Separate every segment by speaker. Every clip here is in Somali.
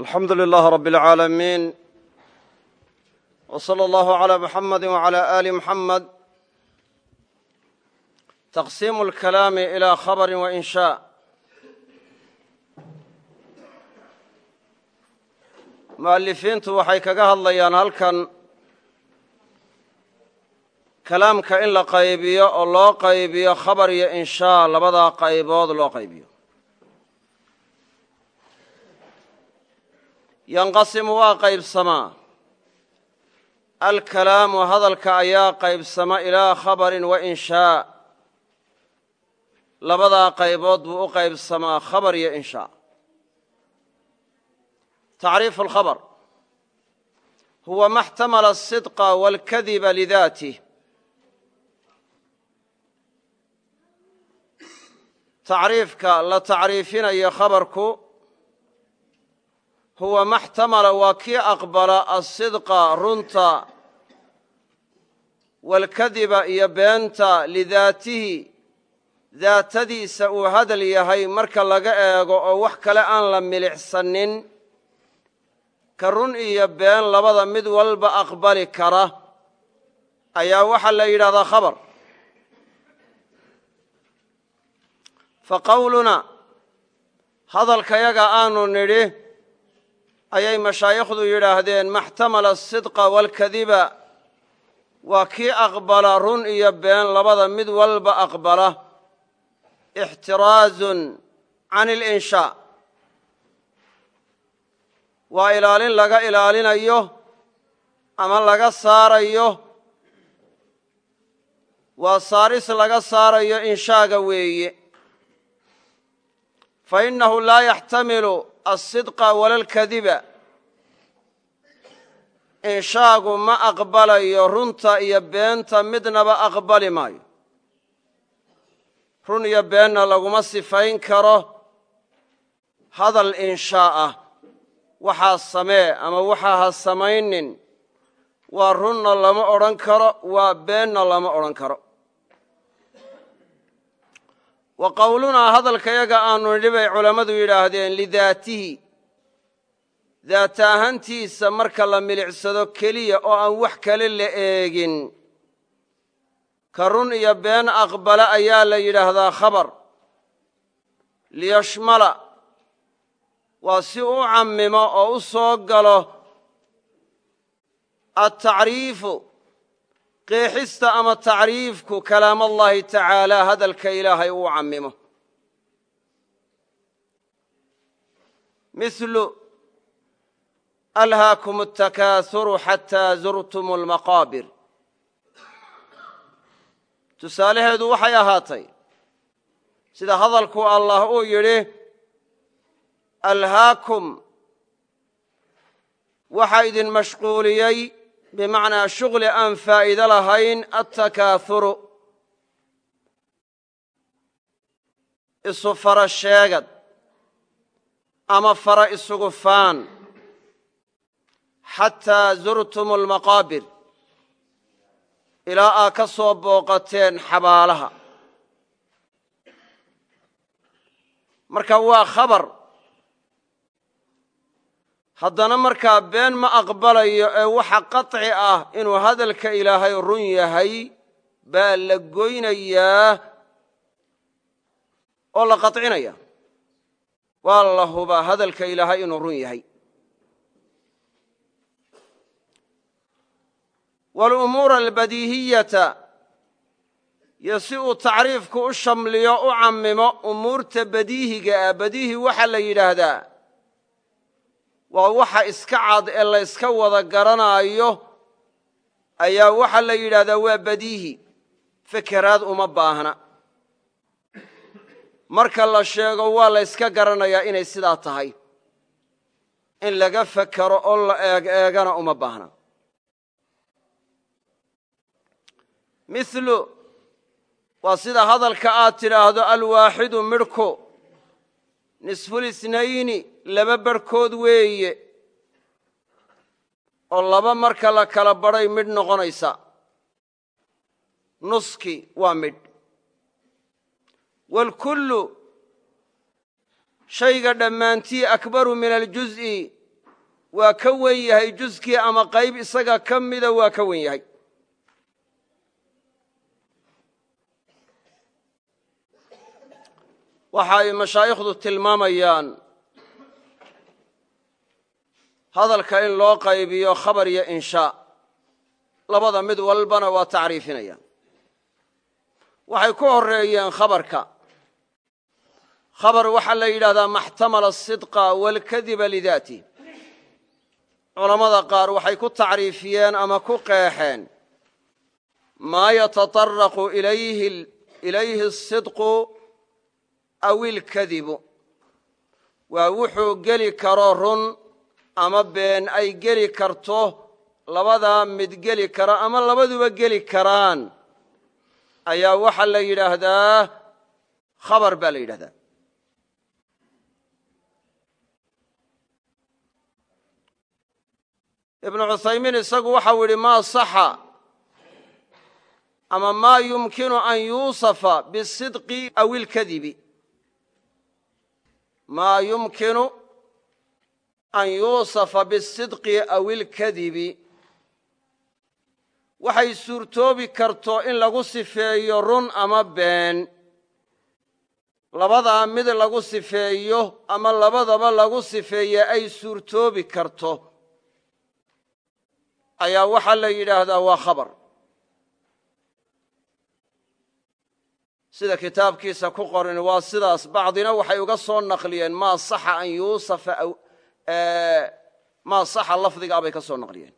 Speaker 1: alxamdu lilaahi rabb اlcaalamiin w salى allahu calaa muxamadi wacalaa aali muxamed taqsiimu alkalaami ilaa khabari wa inshaa mu'alifiintu waxay kaga hadlayaan halkan kalaamka in la qaybiyo oo loo qaybiyo khabar iyo inshaa labadaa qaybood loo qaybiyo. Yanqasimu waa qaybsamaa alkalaamu hadalka ayaa qaybsama ilaa khabarin wa inshaa labadaa qaybood buu u qaybsamaa khabar iyo inshaa tacriifu alkhabar huwa ma xtamala asidqa waalkadiba lidaatih tacriifka la tacriifinayo khabarku huwa ma xtamala waa kii aqbala asidqa runta waalkadiba iyo beenta lidaatihi. Daatadiisa uu hadal yahay marka laga eego oo wax kale aan la milicsanin. Ka run iyo been labada mid walba aqbali kara. Ayaa waxaa la yidhahdaa khabar. Fa qowluna hadalkayaga aanu nidhi ayay mashaayikhdu yidhaahdeen maxtamala asidqa waalkadiba waa kii aqbala run iyo been labada mid walba aqbala. Ixtiraazun can ilinshaa waa ilaalin laga ilaalinayo ama laga saarayo. Waa saaris laga saarayo inshaaga weeye. Fa innahu laa yaxtamilu asidqa walalkadiba. Inshaagu ma aqbalayo runta iyo beenta midnaba aqbali maayo. Run iyo beenna laguma sifayn karo. Hadal inshaa ah waxaa samee ama waxaa ha samaynin waa runna lama odhan karo waa beenna lama odhan karo wa qowlunaa hadalkayaga aanu nidhi bay culammadu yidhaahdeen lidaatihi. Daata ahantiisa marka la milicsado keliya oo aan wax kale la eegin. Ka run iyo been aqbala ayaa la yidhaahdaa khabar. Liyashmala. Waa si u cammimo oo u soo galo altacriifu qeexista ama tacriifku kalaamallaahi tacaalaa hadalka ilaahay uu cammimo. Mithlu alhaakum atakaahuru xataa zurtum almaqaabir tusaalaheedu waxay ahaatay sida hadalku allah uu yidhi alhaakum waxaa idin mashquuliyey bimacnaa shughli aan faa'iido lahayn attakaahuru isu fara sheegad. Ama fara isugu faan. Xataa zurtum almaqaabir ilaa aa ka soo booqateen xabaalaha. Marka waa khabar haddana markaa been ma aqbalayo ee waxa qaطci ah inuu hadalka ilaahay run yahay baa la goynayaa oo la qaطcinaya waa la hubaa hadalka ilaahay inuu run yahay wاlumuura albadiihiyata iyo si uu tacriifku u shamliyo u cammimo umuurta badiihiga ah badiihi waxaa la yidhaahdaa waa waxa iska cad ee la yska wada garanaayo ayaa waxaa la yidhahdaa waa badiihi fekeraad uma baahna. Marka la sheego waa la yska garanayaa inay sidaa tahay. In laga fekero oo la eeg eegana uma baahna. Mithlu waa sida hadalka aad tidhaahdo alwaaxidu midhku nisfulisnayni laba barhkood weeye oo laba marka la kala badhay midh noqonaysa. Nuski waa midh waalkullu shayga dhammaantii akbaru min aljuz'i waa ka wen yahay juskii ama qayb isaga ka mida waa ka wen yahay. Waxa ay mashaayikhdu tilmaamayaan hadalka in loo qaybiyo khabar iyo inshaa labada mid walbana waa tacriifinayaan. Waxay ku horeeyeen khabarka. Khabar waxaa la yidhahdaa maxtamala asidqa waalkadiba lidaatih culammada qaar waxay ku tacriifiyeen ama ku qeexeen maa yataطaraqu ilayhi asidqu aw ilkadibu waa wuxuu geli karo run ama been ay geli karto labadaa mid geli kara ama labaduba geli karaan ayaa waxaa la yidhaahdaa khabar baa la yidhahdaa. Ibnu cuthaymiin isagu waxau yidhi maa saxa ama maa yumkinu an yuusafa bisidqi aw ilkadibi. Maa yumkinu an yuusafa bisidqi aw ilkadibi waxay suurtoobi karto in lagu sifeeyo run ama been. Labadaa mid lagu sifeeyo ama labadaba lagu sifeeye ay suurtoobi karto. Ayaa waxaa la yidhaahdaa waa khabar. Sida kitaabkiisa ku qoran waa sidaas bacdina waxay uga soo naqliyeen maa saxa an yuusafa maa saxa lafdigaa bay ka soo naqliyeen.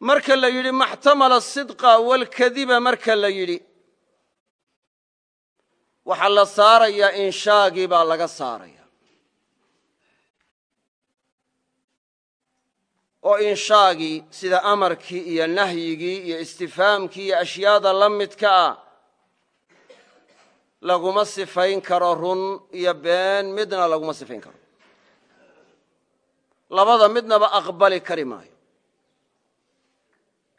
Speaker 1: Marka la yidhi maxtamala sidqa walkadiba marka la yidhi waxaa la saarayaa inshaagii baa laga saaraya. Oo inshaagii sida amarkii iyo nahyigii iyo istifaamkii iyo ashyaada la midka ah laguma sifayn karo run iyo been midna laguma sifayn karo. Labada midnaba aqbali kari maayo.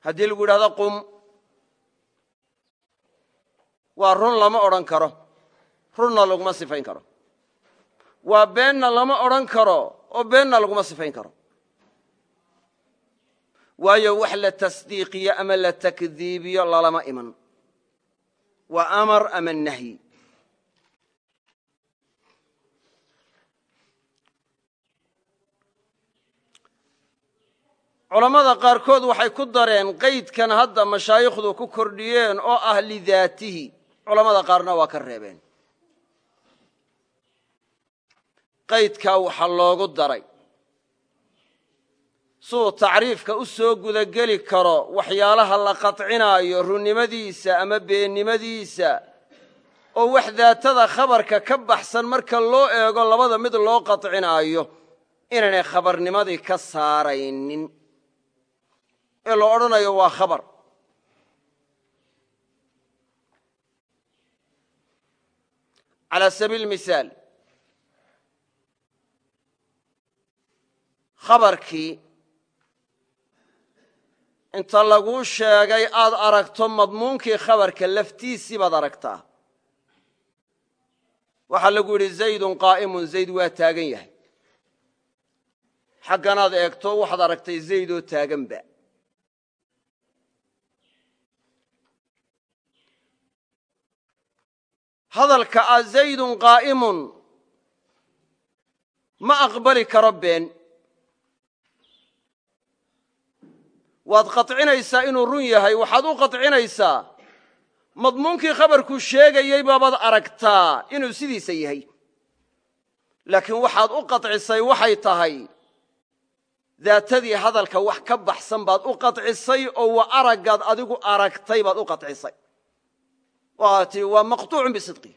Speaker 1: Haddii lagu yidhahdo qum waa run lama odhan karo. Runna laguma sifayn karo. Waa beenna lama odhan karo oo beenna laguma sifayn karo. Waayo wax la tasdiiqiyo ama la takdiibiyo lalama iman. Waa amar ama nahyi culammada qaarkood waxay ku dareen qaydkan hadda mashaayikhdu ku kordhiyeen oo ah lidaatihi. Culammada qaarna waa ka reebeen. Qaydkaa waxaa loogu daray. Siduu tacriifka u soo gudageli karo waxyaalaha la qadcinaayo runnimadiisa ama beennimadiisa oo wax daatada khabarka ka baxsan marka loo eego labada mid loo qadcinaayo inaynay khabarnimadii ka saaraynin ee la odhanayo waa khabar. Calaa sabiil misaal. Khabarkii inta laguu sheegay aad aragto madmuunkii khabarka laftiisii baad aragtaa waxaa lagu yidhi zaydun qaa'imun. Zayd waa taagan yahay. Xagganaad eegto waxaad aragtay zaydoo taaganba hadalka ah zaydun qaa'imun ma aqbali karo been waad qaطcinaysaa inuu run yahay waxaad u qaطcinaysaa madmuunkii khabarkuu sheegayey baabaad aragtaa inuu sidiisa yahay laakiin waxaad u qaطcisay waxay tahay daatadii hadalka wax ka baxsan baad u qaطcisay oo waa araggaad adigu aragtay baad u qaطcisay waa tii waa maqطuucun bisidqi.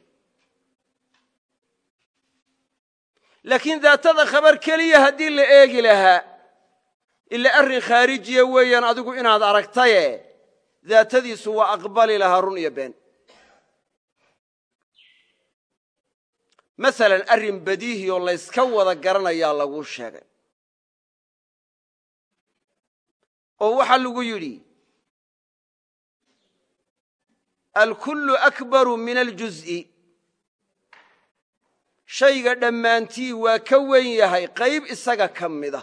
Speaker 1: Laakiin daatada khabar keliya haddii la eegi lahaa ila arrin khaarijiya weeyaan adigu inaad aragtaye daatadiisu waa aqbali lahaa run iyo been. Masalan arrin badiihi oo layska wada garanayaa laguu sheegay. Oo waxaa alkullu akbaru min aljuz'i. Shayga dhammaantii waa ka wen yahay qayb isaga ka mida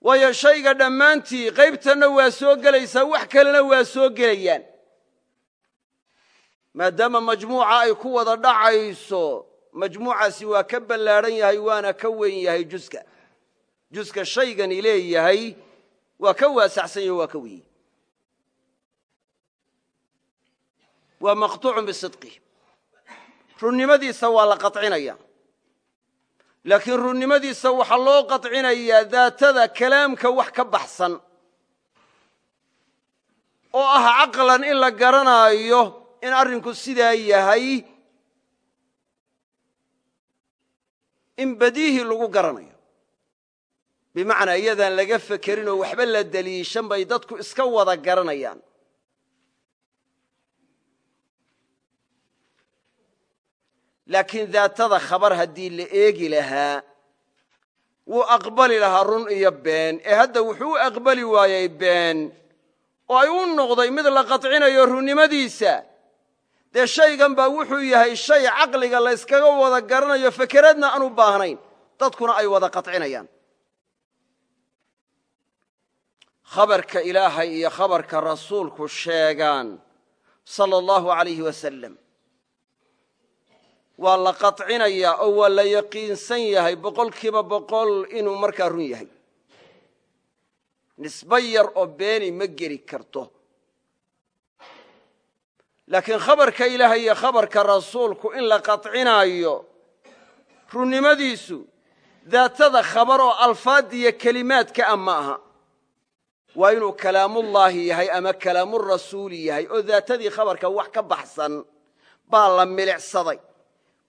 Speaker 1: waayo shayga dhammaantii qaybtanna waa soo gelaysaa wax kalena waa soo gelayaan. Maadaama majmuuca ay ku wada dhacayso majmuucaasi waa ka ballaadhan yahay waana ka wen yahay juska. Juska shaygani leeyahay waa ka waasacsan yaho waa ka wenyahy waa maqtuucun bisidqih runnimadiisa waa la qaطcinaya laakiin runnimadiisa waxaa loo qaطcinayaa daatada kalaamka wax ka baxsan. Oo ah caqlan in la garanaayo in arrinku sidaa yahay in badiihi lagu garanayo bimacnaa iyadaan laga fekerin oo waxba la deliishan bay dadku iska wada garanayaan. Laakiin daatada khabar haddii la eegi lahaa wuu aqbali lahaa run iyo been. Ee hadda wuxuu u aqbali waayey been oo ay u noqday mid la qadcinayo runnimadiisa. Dee shaygan baa wuxuu yahay shay caqliga la yskaga wada garanayo fekeradna aan u baahnayn. Dadkuna ay wada qadcinayaan khabarka ilaahay iyo khabarka rasuulku sheegaan. Sala allahu alayhi wasalam waa la qaطcinayaa oo waa la yaqiinsan yahay boqolkiiba boqol inuu markaa run yahay. Nisbo yar oo beeni ma geli karto. Laakiin khabarka ilaahay iyo khabarka rasuulku in la qaطcinaayo runnimadiisu daatada khabar oo alfaad iyo kelimaadka a ma aha waa inuu kalaamullaahi yahay ama kalaamurasuuli yahay oo daatadii khabarka wax ka baxsan baa la milicsaday.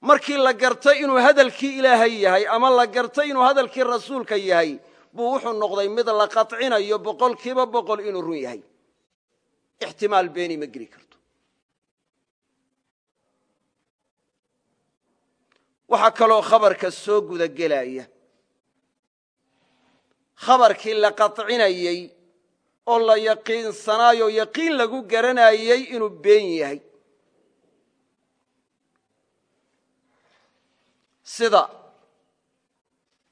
Speaker 1: Markii la gartay inuu hadalkii ilaahay yahay ama la gartay inuu hadalkii rasuulka yahay buu wuxuu noqday mid la qaطcinayo boqolkiiba boqol inuu run yahay. Ixtimaal beeni ma geli karto. Waxaa kaloo khabarka soo guda gelaya. Khabarkii la qaطcinayey oo la yaqiinsanaayo yaqiin lagu garanayey inuu been yahay. Sida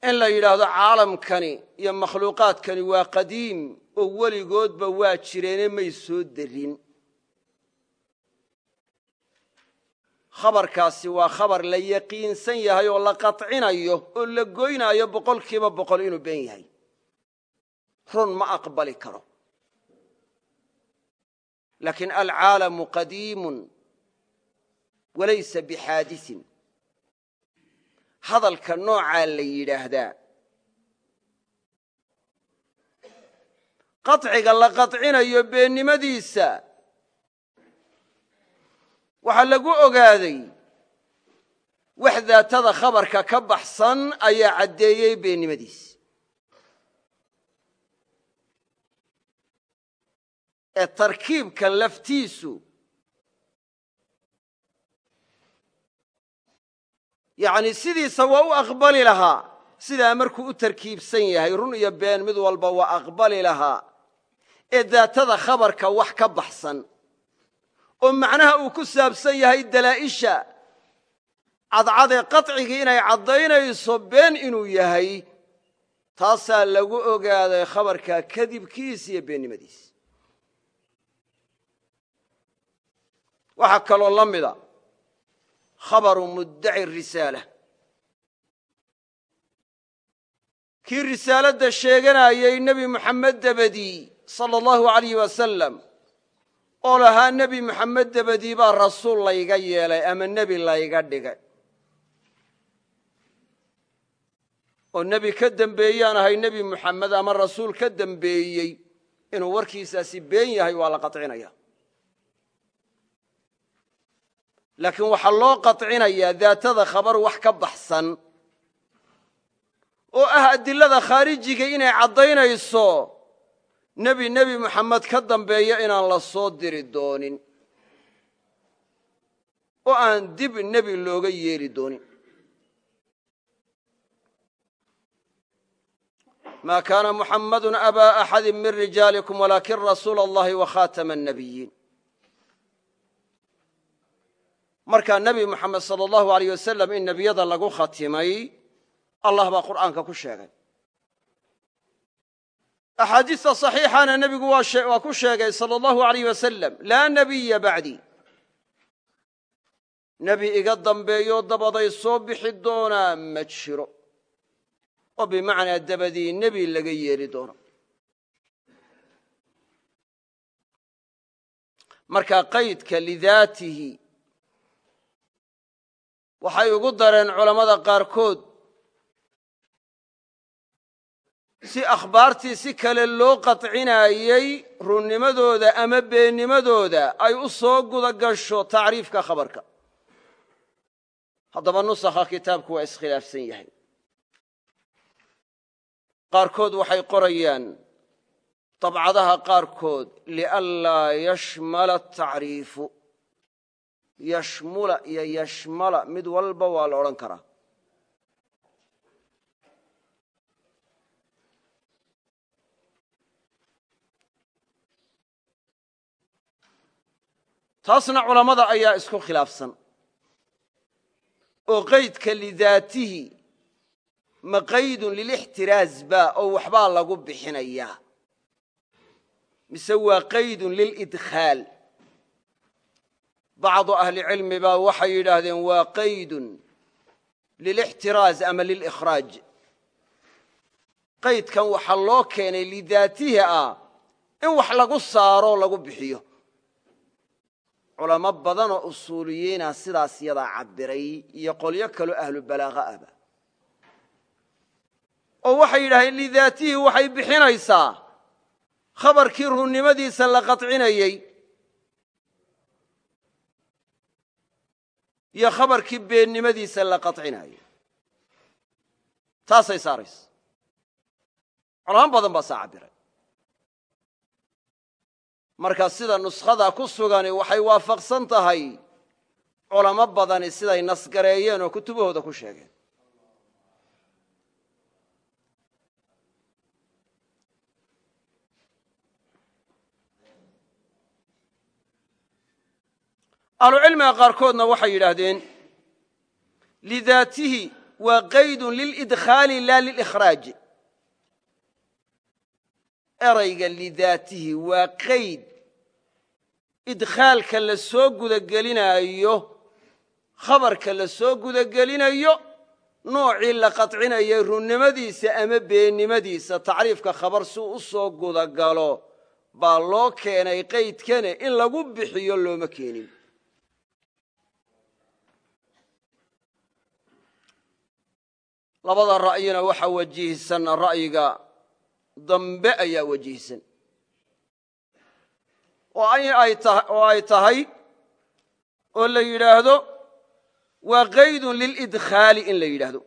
Speaker 1: in la yidhaahdo caalamkani iyo makhluuqaadkani waa qadiim oo weligoodba waa jireene may soo derin. Khabarkaasi waa khabar la yaqiinsan yahay oo la qaطcinayo oo la goynaayo boqolkiiba boqol inuu been yahay. Run ma aqbali karo laakiin alcaalamu qadiimun walaysa bixaadisin. Hadalka noocaa la yidhaahdaa. Qaطciga la qaطcinayo beennimadiisa waxaa lagu ogaaday wax daatada khabarka ka baxsan ayaa caddeeyey beennimadiisa ee tarkiibkan laftiisu. Yacni sidiisa waa u aqbali lahaa. Sidaa markuu u tarkiibsan yahay run iyo been mid walba waa aqbali lahaa. Ee daatada khabarka wax ka baxsan. Oo macnaha uu ku saabsan yahay dalaa'isha. Cadcadee qaطcigii inay caddaynayso been inuu yahay taasaa lagu ogaaday khabarka kadibkiisa iyo beennimadiisa waxaa kaloo la mida khabaru muddaci risaala. Kii risaaladda sheeganayey nebi muxammed dabadii sala allahu alayh wasalam oo lahaa nebi muxammed dabadii baa rasuul layga yeelay ama nebi layga dhigay. Oo nebi ka dembeeyaan ahay nebi muxammed ama rasuul ka dembeeyey inuu warkiisaasi been yahay waa la qaطcinaya laakiin waxaa loo qaطcinayaa daatada khabar wax ka baxsan oo ah adilada khaarijiga inay caddaynayso nebi nebi muxamed ka dambeeya inaan la soo diri doonin oo aan dib nebi looga yeeli doonin. Ma kaana muxammadu abaa axadi min rijaalikum walaakin rasuula allahi wa khaatama annabiyiin markaa nebi moxamed sala allahu aleyh wasalam in nebiyada lagu khatimay allah baa qur'aanka ku sheegay. Axaadiista saxiixana nebigu waa ku sheegay sala allahu wasalam laa nebiya bacdii nebi iga dambeeyoo dabaday soo bixi doonaa ma jiro. Oo bimacnaa dabadii nebi laga yeeli doono. Markaa qaydka lidaatihi waxay ugu dareen culammada qaarkood si akhbaartii si kale loo qadcinaayey runnimadooda ama beennimadooda ay u soo guda gasho tacriifka khabarka. Haddaba nusakha kitaabku waa iskhilaafsan yahay. Qaarkood waxay qorayaan dabcadaha qaarkood lianlaa yashmala atacriifu yashmula iyo yashmala mid walba waa la odhan karaa. Taasna culammada ayaa isku khilaafsan. Oo qaydka lidaatihi ma qaydun lilixtiraaz ba oo waxbaa lagu bixinayaa. Mise waa qaydun lilidkhaal bacdu ahlicilmi baa waxay yidhaahdeen waa qaydun lilixtiraaz ama lilikhraaj qaydkan waxaa loo keenay lidaatihi ah in wax lagu saaroo lagu bixiyo. Culamo badanoo usuuliyiina sidaas yadaa cabbiray iyo qolyo kaloo ahlu balaaqa ahba. Oo waxay yidhahdeen lidaatihi waxay bixinaysaa. Khabarkii runnimadiisa iyo khabarkii beennimadiisa la qadcinayay taasay saaraysa. Culamo badan baa saa cabbiray marka sida nuskhada ku sugani waxay waafaqsan tahay culamo badani siday nasgareeyeen oo kutubahooda ku sheegeen ahlucilmiga qaarkoodna waxay yidhaahdeen lidaatihi waa qaydun lilidkhaali laa lilikhraaj erayga lidaatihi waa qayd. Idkhaalka la soo gudagelinaayo khabarka la soo gudagelinayo noocii la qadcinayay runnimadiisa ama beennimadiisa tacriifka khabar si u soo gudagalo baa loo keenay qaydkane in lagu bixiyo looma keenin labada ra'yina waxaa wajihsan ra'yiga dambe ayaa wajihsan oo ay tahay oo la yidhaahdo waa qaydun lilidkhaali in la yidhaahdo.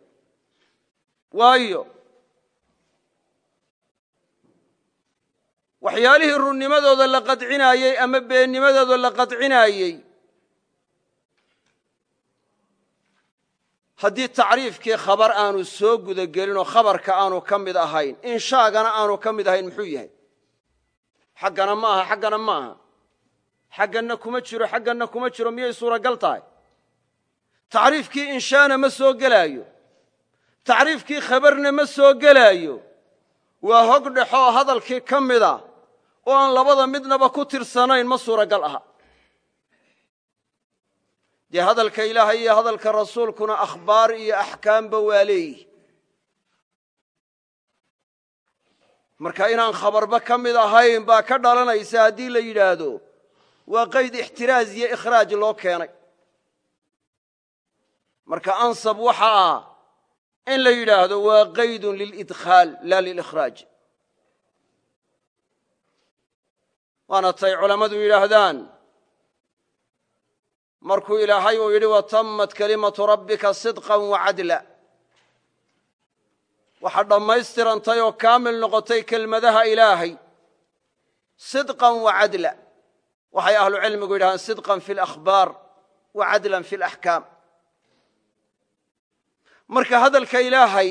Speaker 1: Waayo waxyaalihii runnimadooda la qadcinaayey ama beennimadooda la qadcinaayey haddii tacriifkii khabar aanu soo gudagelinoo khabarka aanu ka mid ahayn inshaagana aanu ka mid ahayn muxuu yahay? Xaggana ma aha xaggana ma aha. Xagganna kuma jiro xagganna kuma jiro miyay suuragal tahay? Tacriifkii inshaana ma soo gelaayo. Tacriifkii khabarna ma soo gelaayo. Waa hog dhexoo hadalkii ka mida oo aan labada midnaba ku tirsanayn ma suuragal aha dee hadalka ilaahay iyo hadalka rasuulkuna akhbaar iyo axkaamba waa leeyihi. Marka inaan khabarba ka mid ahayn baa ka dhalanaysa haddii la yidhaahdo waa qayd ixtiraaz iyo ikhraaj loo keenay. Marka ansab waxa ah in la yidhaahdo waa qaydun lilidkhaal laa lilikhraaj waana tay culammadu yidhaahdaan markuu ilaahay uu yidhi watammat kalimatu rabbika sidqan wacadla waxaa dhammaystirantay oo kaamil noqotay kelmadaha ilaahay. Sidqan wacadla waxay ahlu cilmigu yidhahdeen sidqan fi alakhbaar wa cadlan fi alaxkaam marka hadalka ilaahay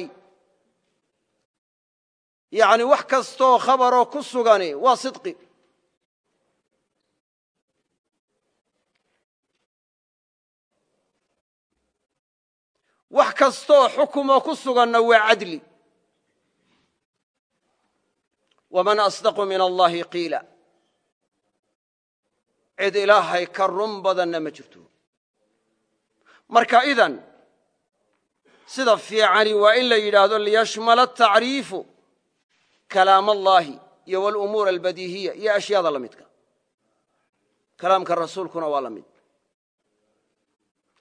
Speaker 1: yani wax kastooo khabaroo ku sugani waa sidqi wax kastooo xukumoo ku suganna waa cadli. Waman asdaqu min allahi qiila. Cid ilaahay ka run badanna ma jirto. Marka idan sida fiicani waa in la yidhaahdo liyashmala atacriifu kalaam allaahi iyo walumuur albadiihiya iyo ashyaada la midka. Kalaamka rasuulkuna waa la mid.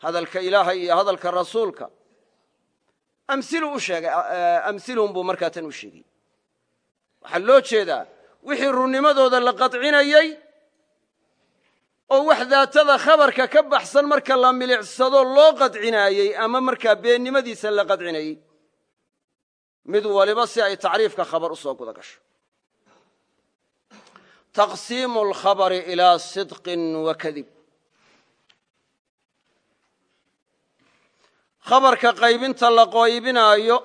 Speaker 1: Hadalka ilaahay iyo hadalka rasuulka amsilu u sheegay amsilun buu markaa tan u sheegay. Waxaa loo jeedaa wixii runnimadooda la qadcinayey oo wax daatada khabarka ka baxsan marka la milicsado loo qadcinaayey ama markaa beennimadiisa la qadcinayey mid waliba si ay tacriifka khabar u guda gasho. Taqsiimu alkhabari ilaa sidqin wa kadib khabarka qaybinta la qaybinaayo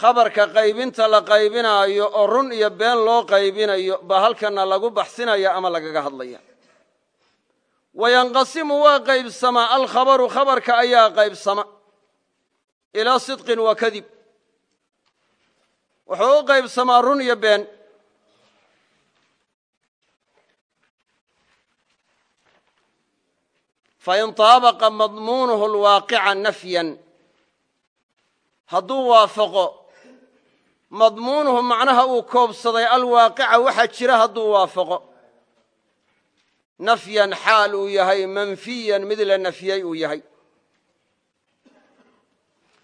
Speaker 1: khabarka qaybinta la qaybinaayo oo run iyo been loo qaybinayo baa halkana lagu baxsinaya ama lagaga hadlaya. Wayanqasimu waa qaybsamaa alkhabaru khabarka ayaa qaybsama. Ilaa sidqin wa kadib. Wuxuu u qaybsamaa run iyo been fain taabaqa madmuunuhu alwaaqica nafyan hadduu waafaqo madmuunuhu macnaha uu koobsaday alwaaqica waxa jira hadduu waafaqo nafyan xaal uu yahay manfiyan mid la nafyey uu yahay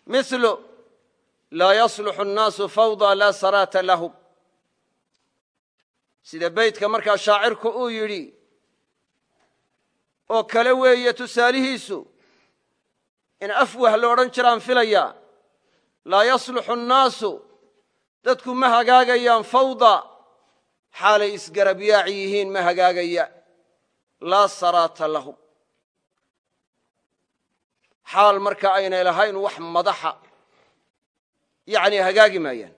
Speaker 1: milu laa yasluxu annaasu fawda laa saraata lahum sida beydka markaa shaacirku uu yidhi oo kale weeye tusaalihiisu in afwah lo odhan jiraan filayaa laa yasluxu annaasu dadku ma hagaagayaan fawda xaalay isgarabyaac yihiin ma hagaagaya laa saraata lahum xaal marka aynay lahayn wax madaxa yacni hagaagi maayaan.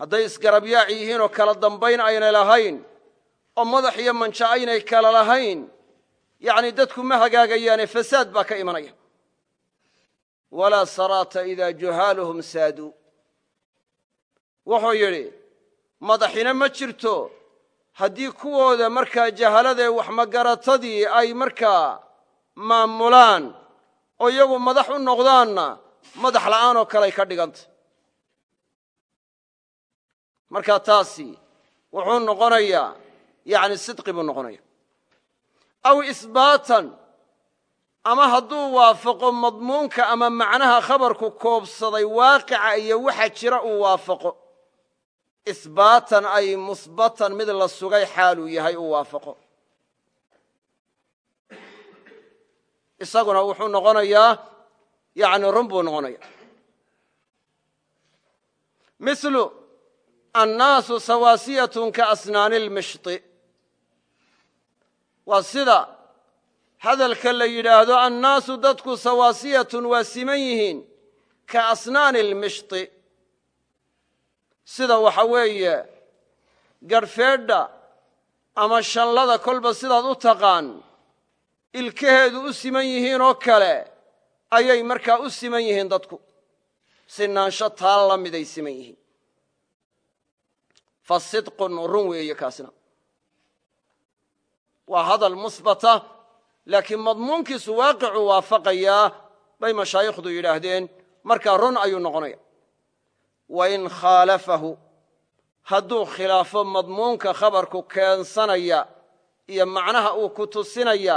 Speaker 1: Hadday isgarabyaac yihiin oo kala dambayn aynay lahayn oo madax iyo manja aynay kala lahayn. Yacni dadku ma hagaagayaane fasaad baa ka imanaya. Walaa saraata idaa juhaaluhum saaduu wuxuu yidhi madaxina ma jirto. Haddii kuwooda markaa jahaladee waxmagaratadii ay markaa maamulaan oo iyagu madax u noqdaanna madax la'aanoo kaley ka dhiganta. Markaa taasi wuxuu noqonayaa yacni sidqi buu noqonaya. Aw isbaatan ama hadduu waafaqo madmuunka ama macnaha khabarku koobsaday waaqica iyo waxa jira uu waafaqo. Isbaatan ay musbatan mid la sugay xaaluu yahay uu waafaqo. Isaguna wuxuu noqonayaa yani run buu noqonaya milu annaasu sawaasiyatun ka asnaani lmishti waa sida hadalka la yidhaahdo annaasu dadku sawaasiyatun waa siman yihiin ka asnaani lmishti sida waxa weeye garhfeedha ama shanlada kolba sidaad u taqaan ilkaheedu u siman yihiin oo kale ayay markaa u siman yihiin dadku. Sinaansho taa la miday siman yihiin. Fa sidqun run waa hadal musbata laakiin madmuunkiisu waaqicuu waafaqayaa bay mashaayikhdu yidhaahdeen. Markaa run ayuu noqonaya. Wain khaalafahu hadduu khilaafo madmuunka khabarku keensanaya iyo macnaha uu ku tusinaya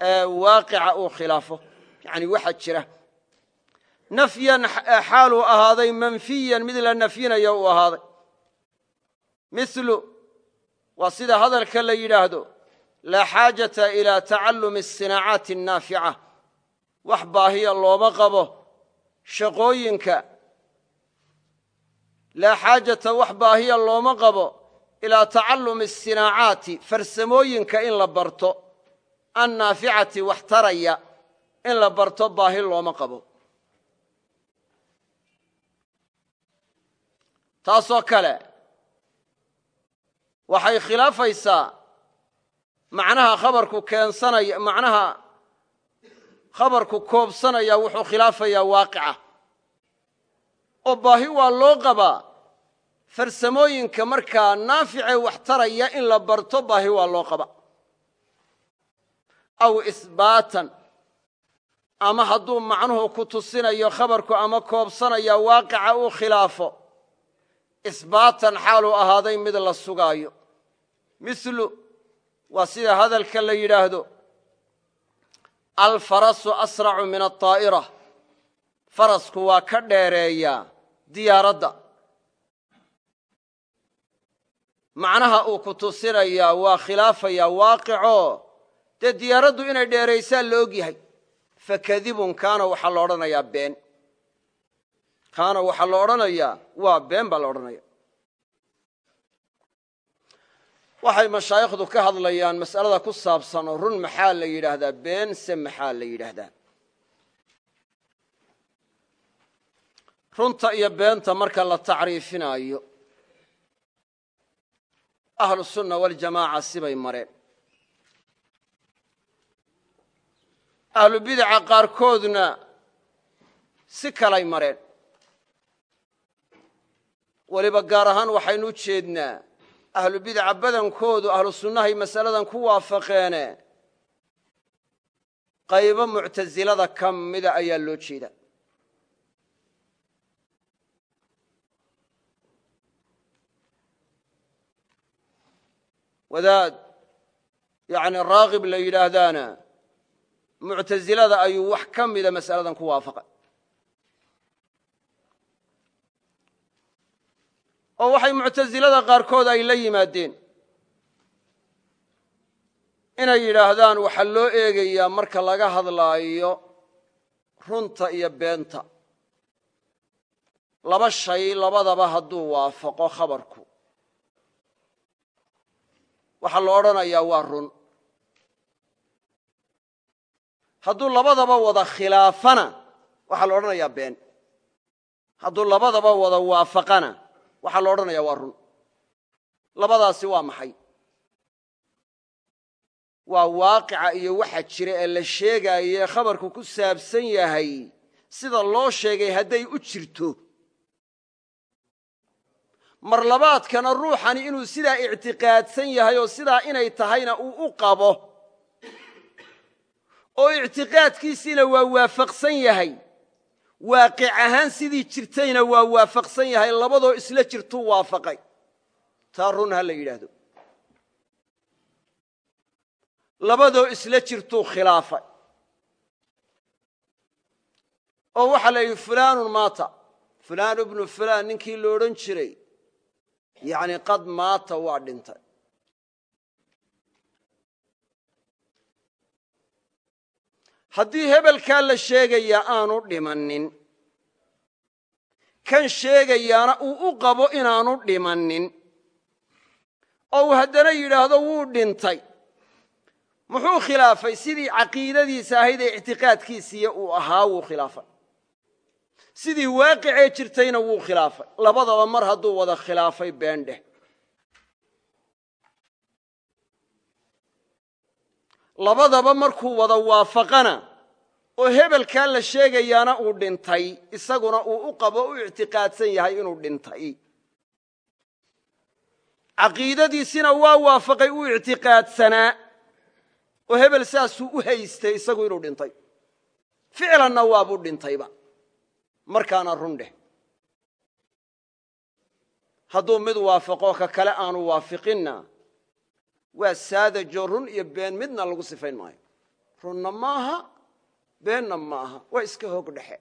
Speaker 1: ee waaqica uu khilaafo. Yani waxa jira. Nafyan xaaluu ahaaday manfiyan mid la nafyinayo uu ahaaday. Milu waa sida hadalka la yidhaahdo laa xaajata ilaa tacallumi asinaacaati annaafica wax baahiya looma qabo. Shaqooyinka. Laa xaajata wax baahiya looma qabo. Ilaa tacallumi asinaacaati farsamooyinka in la barto. Annaaficati wax taraya. In la barto baahi looma qabo. Taasoo kale macnaha khabarku keensanaya macnaha khabarku koobsanayaa wuxuu khilaafayaa waaqica. Oo baahi waa loo qabaa farsamooyinka markaa naaficee wax taraya in la barto baahi waa loo qaba aw isbaatan ama hadduu macnuhu ku tusinayo khabarku ama koobsanaya waaqica uu khilaafo isbaatan xaaluu ahaaday mid la sugaayo. Milu waa sida hadalka la yidhaahdo alfarasu asracu min alطaa'ira farasku waa ka dheereeyaa diyaaradda. Macnaha uu ku tusinayaa waa khilaafayaa waaqico. Dee diyaaraddu inay dheeraysaa la og yahay. Fakadibun kaana waxaa la odhanayaa been. Kaana waxaa la odhanayaa waa been baa la odhanaya waxay mashaayikhdu ka hadlayaan mas'alada ku saabsan run maxaa la yidhaahdaa been se maxaa la yidhaahdaa. Runta iyo beenta marka la tacriifinaayo ahlu sunna waljamaaca sibay mareen. Ahlu bidaca qaarkoodna si kalay mareen. Weliba gaar ahaan waxaynu u jeednaa ahlu bidaca badankoodu ahlu sunnahay masaladan ku waafaqeene qaybo muctasilada ka mida ayaa loo jeeda wadaad yani raakib la yidhaahdaana muctasilada ayuu wax ka mida masaladan ku waafaqay oo waxay muctasilada qaarkood ay la yimaadeen. Inay yidhaahdaan waxaa loo eegayaa marka laga hadlaayo runta iyo beenta. Laba shay labadaba hadduu waafaqo khabarku. Waxaa la odhanayaa waa run. Hadduu labadaba wada khilaafana waxaa la odhanayaa been. Hadduu labadaba wada waafaqana waxaa la odhanayaa waa run. Labadaasi waa maxay? Waa waaqica iyo waxa jira ee la sheegaaye khabarku ku saabsan yahay sida loo sheegay hadday u jirto. Mar labaadkana ruuxani inuu sidaa ictiqaadsan yahay oo sidaa inay tahayna uu u qabo. Oo ictiqaadkiisiina waa waafaqsan yahay waaqic ahaan sidii jirtayna waa waafaqsan yahay labadoo isla jirtuu waafaqay. Taa run ha la yidhaahdo. Labadoo isla jirtuu khilaafay. Oo waxaa la yidhi fulaanun maata. Fulaan ibnu fulaan ninkii lo odhan jiray yacni qad maata waa dhintay haddii hebelkaa la sheegayaa aanu dhimannin kan sheegayaana uu u qabo inaanu dhimannin oo uu haddana yidhaahdo wuu dhintay. Muxuu khilaafay? Sidii caqiidadiisa ahayd ee ictiqaadkiisiiyo uu ahaa wuu khilaafay. Sidii waaqicee jirtayna wuu khilaafay. Labadaba mar hadduu wada khilaafay beendheh labadaba markuu wada waafaqana oo hebelkaa la sheegayaana uu dhintay isaguna uu u qabo u ictiqaadsan yahay inuu dhintay. Caqiidadiisina waa waafaqay uu ictiqaadsanaa oo hebel saasuu u haystay isagu inuu dhintay. Ficlanna waabuu dhintayba. Markaana run dheh. Hadduu mid waafaqo ka kale aanu waafiqinna waa saadajo run iyo been midna lagu sifayn maayo. Runna maaha beenna ma aha waa iska hoog dhexe.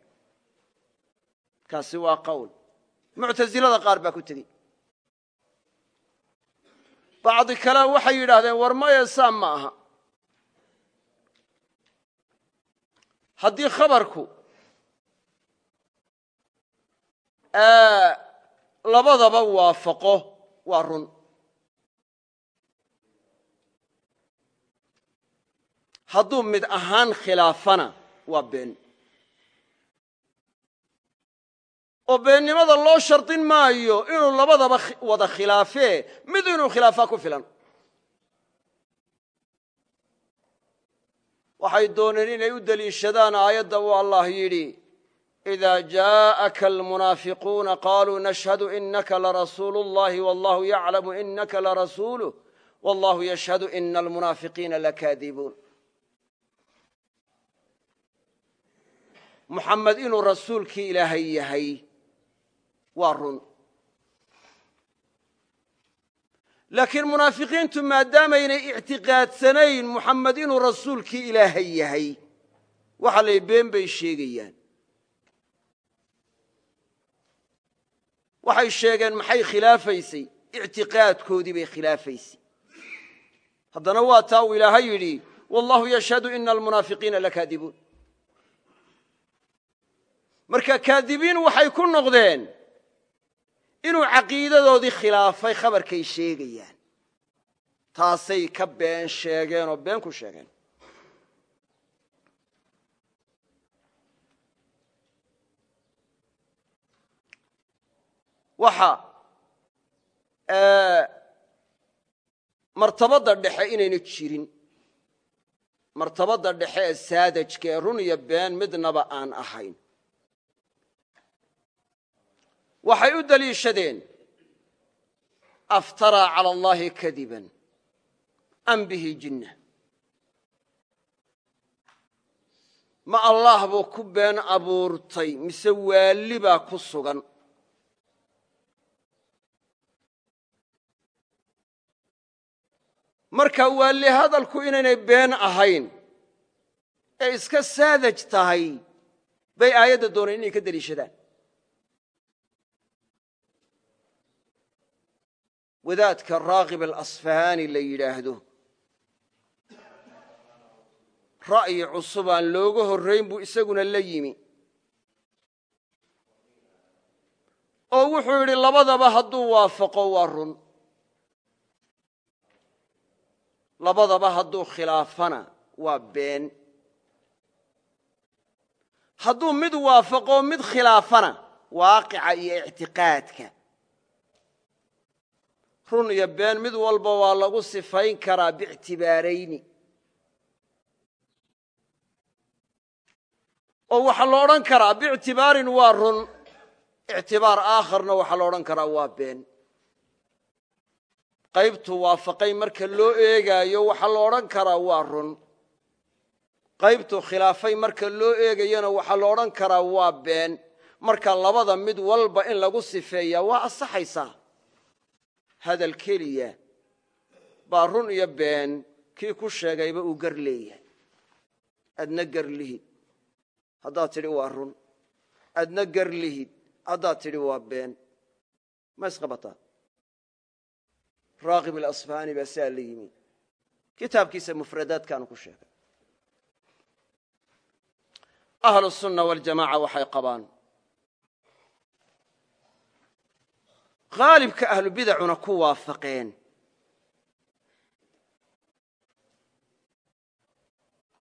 Speaker 1: Kaasi waa qowl muctasilada qaar baa ku tegey bacdi kale waxay yidhaahdeen war ma aha. Haddii khabarku labadaba waafaqo waa run hadduu mid ahaan khilaafana waa been oo beennimada loo shardin maayo inuu labadaba wada khilaafee mid inuu khilaafaa ku filan waxay dooneen inay u deliishadaan aayadda uu allah yidhi إida jaءaka almunaafiquuna qaluu nashhadu inaka larasuulu اllahi wallahu yaclamu inaka larasuuluh wallahu yashhadu ina almunaafiqiina lakaadibuun muxamed inuu rasuulkii ilaahay yahay waa run. Laakiin munaafiqiintu maadaamaynay ictiqaadsanayn muxamed inuu rasuulkii ilaahay yahay waxa lay been bay sheegayaan. Waxay sheegeen maxay khilaafaysay? Ictiqaadkoodii bay khilaafaysay. Haddana waa taa uu ilaahay yidhi wallahu yashhadu ina almunaafiqiina marka kaadibiin waxay ku noqdeen inuu caqiidadoodii khilaafay khabarkay sheegayaan. Taasay ka been sheegeen oo been ku sheegeen. Waxa martabadda dhexe inayna jirin. Martabadda dhexe ee saadajka ee run iyo been midnaba aan ahayn waxay u deliishadeen aftaraa cala allahi kadiban am bihi jinna ma allah buu ku been abuurtay mise waalli baa ku sugan? Marka waalli hadalku inaynay been ahayn ee iska saadaj tahay bay aayadda dooneen inay ka deliishadaan wadaadka raakib alasfahaani la yidhaahdo. Ra'yi cusub aan looga horrayn buu isaguna la yimi. Oo wuxuu yidhi labadaba hadduu waafaqo waa run. Labadaba hadduu khilaafana waa been. Hadduu mid waafaqo mid khilaafana waaqica iyo ictiqaadka run iyo been mid walba waa lagu sifayn karaa biictibaarayni. oo waxaa lo odhan karaa biictibaarin waa run ictibaar aakharna waxaa lo odhan karaa waa been. Qaybtuu waafaqay marka loo eegaayo waxaa lo odhan karaa waa run. Qaybtuu khilaafay marka loo eegayona waxaa lo odhan karaa waa been. Marka labada mid walba in lagu sifeeyaa waa asaxaysaa hadal keliya baa run iyo been kii ku sheegayba uu gar leeyahay. Adna gar lihid haddaad tidhi waa run. Adna gar lihid haddaad tidhi waa been. Ma isqabataa raakib alasfahaani baa siaa la yimi kitaabkiisa mufradaadkaanu ku sheegay. Ahlu waljamaaca waxay qabaan haalibka ahlubidacuna ku waafaqeen.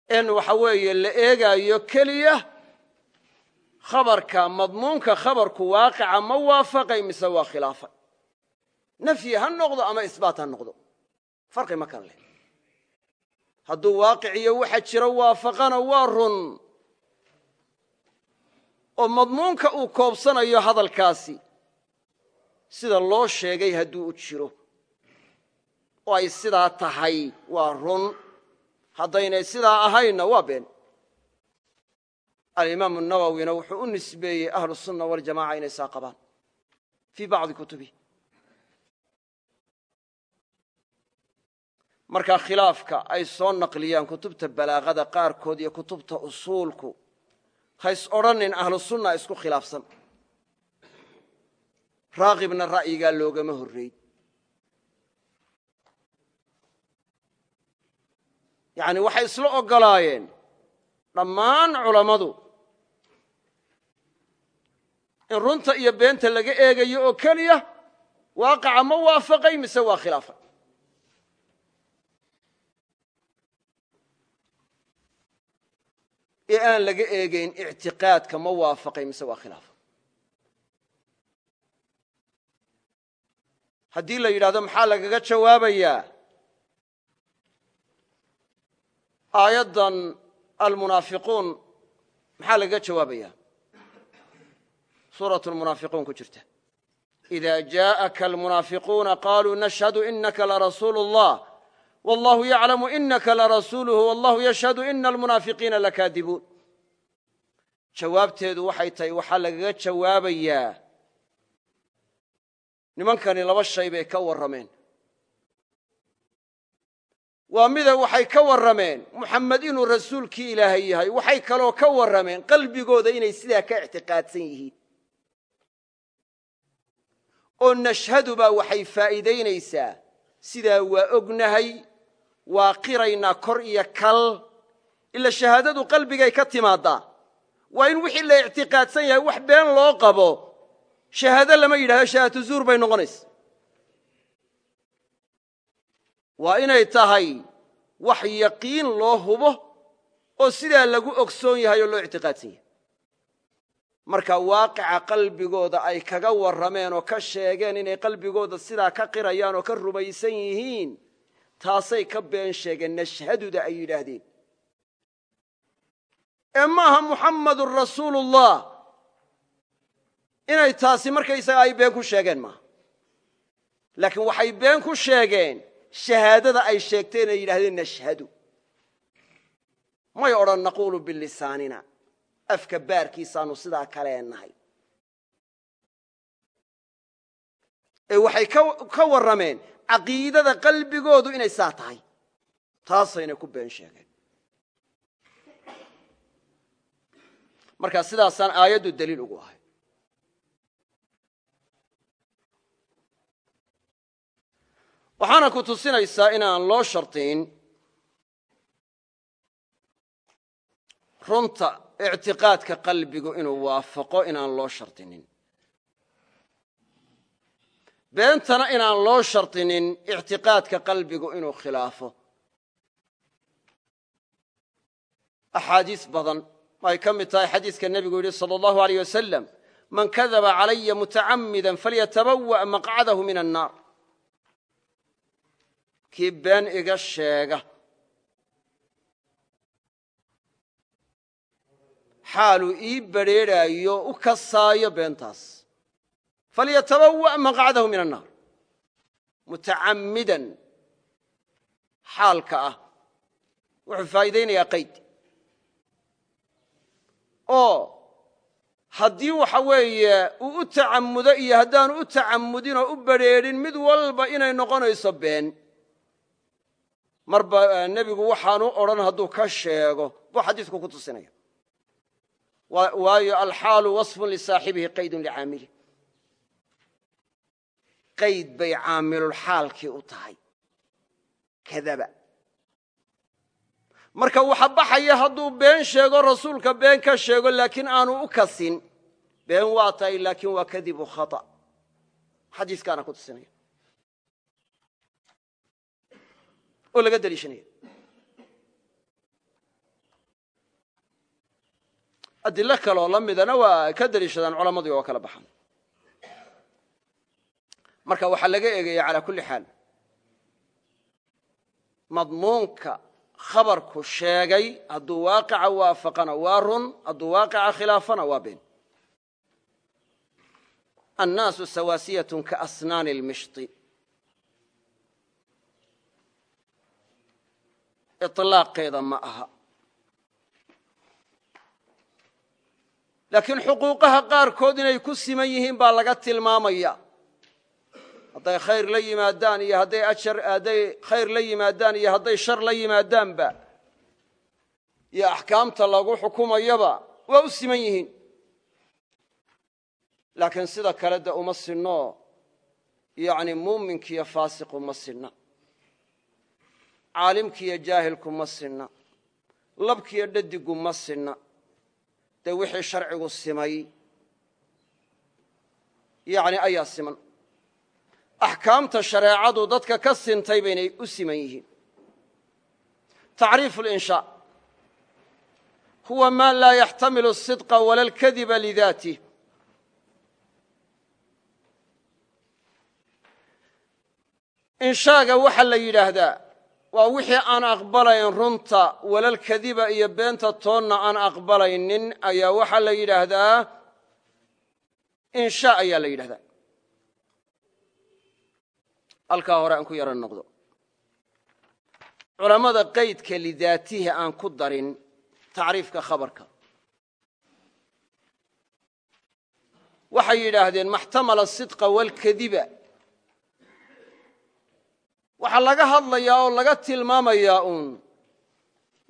Speaker 1: In waxa weeye la eegaayo keliya khabarka madmuunka khabarku waaqica ma waafaqay mise waa khilaafay? Nafyi ha noqdo ama isbaat ha noqdo? Farqi ma kan leh hadduu waaqiciyo waxa jiro waafaqana waa run. Oo madmuunka uu koobsanayo hadalkaasi sida loo sheegay hadduu u jiro. Oo ay sidaa tahay waa run. Haddaynay sidaa ahaynna waa been. Alimaamu nawowina wuxuu u nisbeeyey ahlu sunna waljamaca inay saa qabaan. Fii bacdi kutubi. Markaa khilaafka ay soo naqliyaan kutubta balaaqada qaarkood iyo kutubta usuulku hays odhanin ahlu sunna isku khilaafsan raaqibna ra'yigaa loogama horreey yacni waxay isla oggolaayeen dhammaan culammadu in runta iyo beenta laga eegayo oo keliya waaqaca ma waafaqay mise waa khilaafay ee aan laga eegayn ictiqaadka ma waafaqay mise waa khilaafay haddii la yidhahdo maxaa lagaga jawaabayaa? Aayaddan almunaafiquun maxaa lagaga jawaabaya suuratu lmunaafiquun ku jirta. Ida jaءaka almunaafiquuna qaluu nashhadu inaka larasuulu اllah wallahu yaclamu inaka larasuuluhu wallahu yashhadu ina almunaafiqiina lakaadibuun jawaabteedu waxay tahay waxaa lagaga jawaabayaa nimankani laba shay bay ka warrameen. Waa mida waxay ka warrameen. Muxamed inuu rasuulkii ilaahay yahay waxay kaloo ka warrameen qalbigooda inay sidaa ka ictiqaadsan yihiin. Oo nashhadu baa waxay faa'iidaynaysaa. Sidaa waa ognahay waa qiraynaa kor iyo kal. Ila shahaadadu qalbigay ka timaaddaa waa in wixii la ictiqaadsan yahay wax been loo qabo shahaado lama yidhahdo shahaadatu zuur bay noqonaysa waa inay tahay wax yaqiin loo hubo oo sidaa lagu ogsoon yahay oo loo ictiqaadsan yahay marka waaqica qalbigooda ay kaga warrameen oo ka sheegeen inay qalbigooda sidaa ka qirayaan oo ka rumaysan yihiin taasay ka been sheegeen nashhaduda ay yidhaahdeen ee maaha muxammadun rasuulullah inay taasi markaysaga ay been ku sheegeen maaha laakiin waxay been ku sheegeen shahaadada ay sheegteen ay yidhahdeen nashhadu. May odhan naquulu bilisaanina. Afka baarkiisaanu sidaa kaleenahay ee waxay ka warrameen caqiidada qalbigoodu inay saa tahay. Taasayna ku been sheegeen. Markaa sidaasaan aayaddu daliil ugu ahay waxaana ku tusinaysaa inaan loo shardiin runta ictiqaadka qalbigu inuu waafaqo inaan loo shardinin beentana inaan loo shardinin ictiqaadka qalbigu inuu khilaafo. Axaadiis badan ay ka mid tahay xadiiska nebigu yidhi salى اllahu aleyh wasalam man kadaba calaya mutacamida falyatabawa maqcadahu min annaar kii been iga sheega. Xaaluu ii badrheedhaayo u kasaayo beentaas falyatabawa maqcadahu min annaar. Mutacammidan. Xaalka ah. Wuxuu faa'iidaynayaa qayd. Oo haddii waxa weeye uu u tacammudo iyo haddaanu u tacammudin oo u badrheedhin mid walba inay noqonayso been marba nebigu waxaanu odhan hadduu ka sheego. Buu xadiisku ku tusinaya. Waayo alxaalu waصfun lisaaxibihi qaydun licaamilih qayd bay caamilulxaalkii u tahay. Kadaba. Marka waxa baxaya hadduu been sheego rasuulka been ka sheego laakiin aanu u kasin been waa tahay laakiin waa kadibu khata. Xadiiskaana ku tusinaya oo laga deliishanaya adilo kaleoo la midana waa ka deliishadaan culamadii oo kala baxan. Marka waxaa laga eegaya calaa kulli xaal madmuunka khabarku sheegay hadduu waaqica waafaqana waa run hadduu waaqica khilaafana waa been. Annaasu sawaasiyatun kaasnaani lmishti ilaaqeeda ma aha. Laakiin xuquuqaha qaarkood inay ku siman yihiin baa laga tilmaamaya. Hadday khayr la yimaadaan iyo hadday ajar hadday khayr la yimaadaan iyo hadday shar la yimaadaanba iyo axkaamta lagu xukumayaba waa u siman yihiin. Laakiin sida kale uma sinno. Yacni muuminkiiyo faasiqu ma sinna caalimkiiyo jaahilku ma sinna. Labkiiyo dhadigu ma sinna. Dee wixii sharcigu simay yani ayaa siman. Axkaamta shareecadu dadka ka sintay baynay u siman yihiin. Tacriifu linshaa huwa ma laa yaxtamilu asidqa wala alkadiba lidaatih inshaaga waxaa la yidhaahdaa waa wixii aan aqbalayn runta walal kadiba iyo beenta toonna aan aqbalaynin ayaa waxaa la yidhaahdaa insha ayaa la yidhahdaa halkaa hore aan ku yaro noqdo. Culammada qaydka lidaatihi aan ku darin tacriifka khabarka. Waxay yidhaahdeen maxtamala sidqa walkadiba waxaa laga hadlayaa oo laga tilmaamayaa uun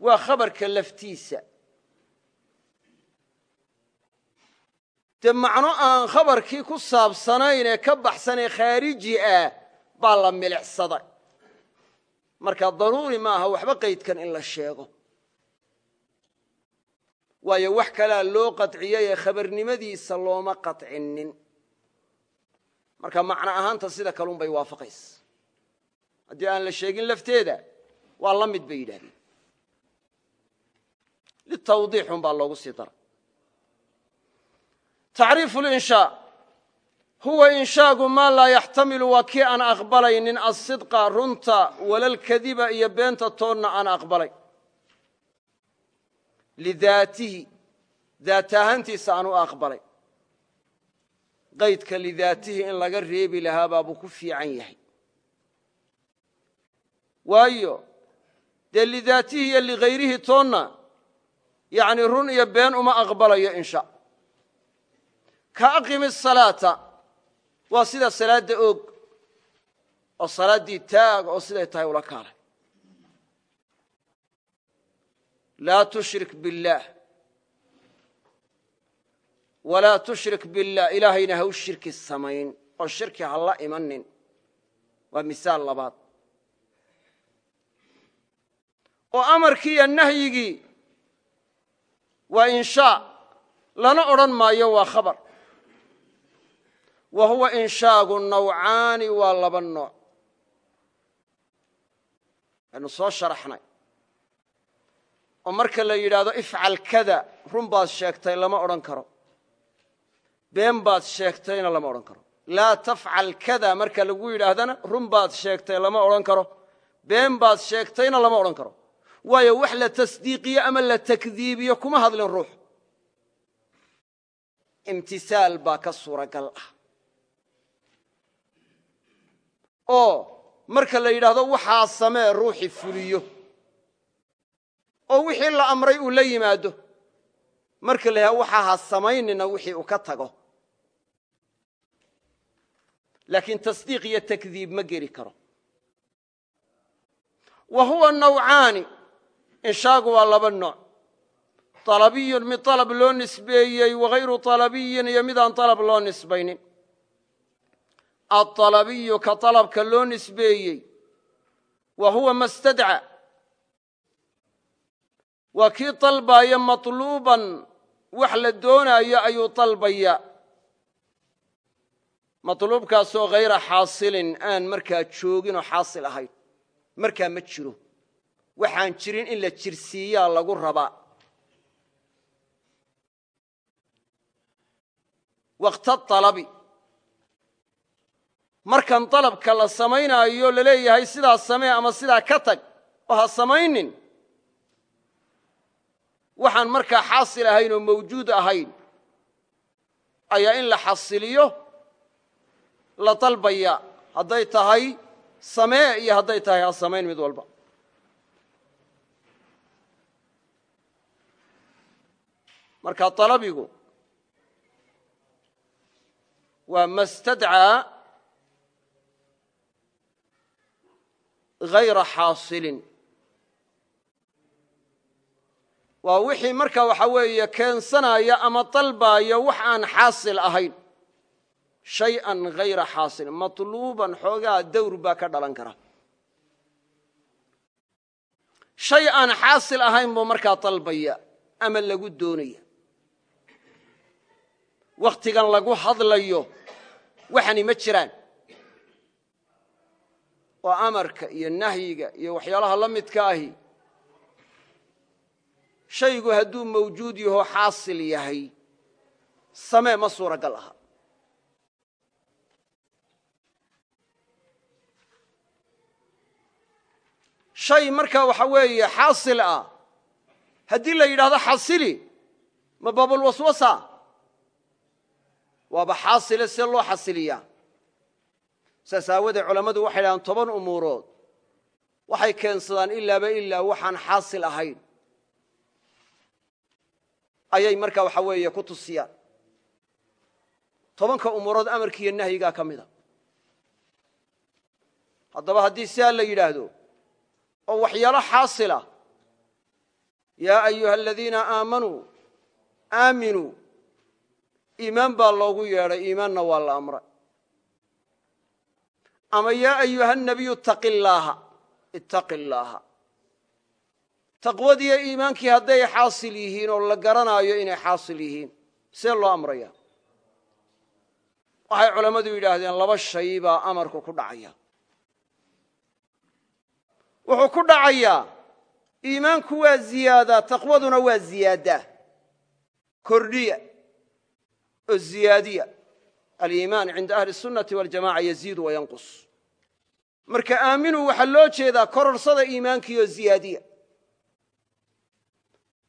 Speaker 1: waa khabarka laftiisa. Dee macno aan khabarkii ku saabsanayn ee ka baxsan ee khaariji ah baa la milicsaday. Marka daruuri maaha waxba qaydkan in la sheego. Waayo wax kalaa loo qadciyey ee khabarnimadiisa looma qadcinin marka macno ahaanta sida kalun waafaqaysa haddii aan la sheegin lafteeda waa la mid bay yidhahdeen. Litawdiixun baa loogu sii dara tacriifu linshaa huwa inshaagu maa laa yaxtamilu waa kii aan aqbalaynin asidqa runta walalkadiba iyo beenta toonna aan aqbalay. Lidaatihi daat ahaantiisa aan u aqbalay. Qaydka lidaatihi in laga reebi lahaa baabuu ku fiican yahay waayo dee lidaatihi iyo ligayrihi toonna yani run iyo been uma aqbalayo insha. Ka aqimi salaata waa sida salaadda og oo salaaddii taag oo siday tahay ula kaalay. Laa tushrik biاllaah walaa tushrik biاllah ilaahayna ha u shirki samayn oo shirki ha la imanin. Waa misaal labaad oo amarkii iyo nahyigii waa inshaa lana odhan maayo waa khabar. Wa huwa inshaagu nawcaani waa laba nooc. Aynu soo sharaxnay. Oo marka la yidhaahdo ifcal kada run baad sheegtay lama odhan karo. Been baad sheegtayna lama odhan karo. Laa tafcal kada marka lagu yidhaahdana run baad sheegtay lama odhan karo. Been baad sheegtayna lama odhan karo waayo wax la tasdiiqiyo ama la takdiibiyo kuma hadlin ruux. Imtisaal baa ka suuragal ah. Oo marka la yidhaahdo waxaa samee ruuxi fuliyo. Oo wixii la amray uu la yimaado. Marka la yidhahdo waxaa ha samaynina wixii uu ka tago. Laakiin tasdiiq iyo takdiib ma geli karo. Wa huwa nawcaani inshaagu waa laba nooc. Alabiyun mid alab loo nisbeeyey wagayru alabiyin iyo midaan alab loo nisbaynin. Aalabiyu ka alabka loo nisbeeyey wa huwa mastadca waa kii dalbaaya maluuban wax la doonaayo ayuu dalbaya maluubkaasoo hayra xaasilin aan markaa joogin oo xaasil ahayn. Markaa ma jiro waxaan jirin in la jirsiiyaa lagu rabaa waqta alabi markan dalabka la samaynaayo leeyahay sidaa samee ama sidaa ka tag oo ha samaynin. Waxaan markaa xaasil ahayn oo mawjuud ahayn. Ayaa in la xasiliyo la dalbaya hadday tahay samee iyo hadday tahay ha samayn mid walba marka alabigu waa ma stadcaa hayra xaasilin. Wixii marka waxa weeye keensanaya ama dalbaaya wax aan ahayn. Shay'an hayra matluuban xoogaa dawr baa ka dhalan kara. Shay aan ahayn buu markaa dalbaya ama lagu doonaya wakhtigan lagu hadlayo waxani ma jiraan. Oo amarka iyo nahyiga iyo waxyaalaha la midka ahi. Shaygu hadduu mawjuud yaho xaasil yahay samee ma suuragal aha. Shay markaa waxa weeye xaasil ah haddii la yidhahdo xasili ma baabulwaswasa waaba xaasile see loo xasiliyaa saas aawadee culammadu waxay dhahaan toban umuurood. Waxay keensadaan ilaaba ilaa waxaan xaasil ahayn. Ayay markaa waxa weeye ku tusiyaan tobanka umuurood amarkiiyo nahyigaa ka mida haddaba haddii sidaa la yidhaahdo oo waxyaalo xaasila yaa ayuha aladiina aamanuu aaminuu iimaan baa loogu yeedhay iimaanna waa la amray. Ama yaa ayuha nabiyu ittaqi illaaha ittaqi illaaha taqwadiiyo iimaankii hadday xaasil yihiin oo la garanaayo inay xaasil yihiin see loo amraya. Waxay culammadu yidhaahdeen laba shay baa amarku ku dhacaya. Wuxuu ku dhacayaa iimaanku waa ziyaadaa taqwaduna waa ziyaaddaa kordhiya oo ziyaadiya aliimaan cinda ahli الsunnati waljamaca yaziidu wayanqus marka aaminuu waxaa loo jeedaa kororsada iimaankiioo ziyaadiya.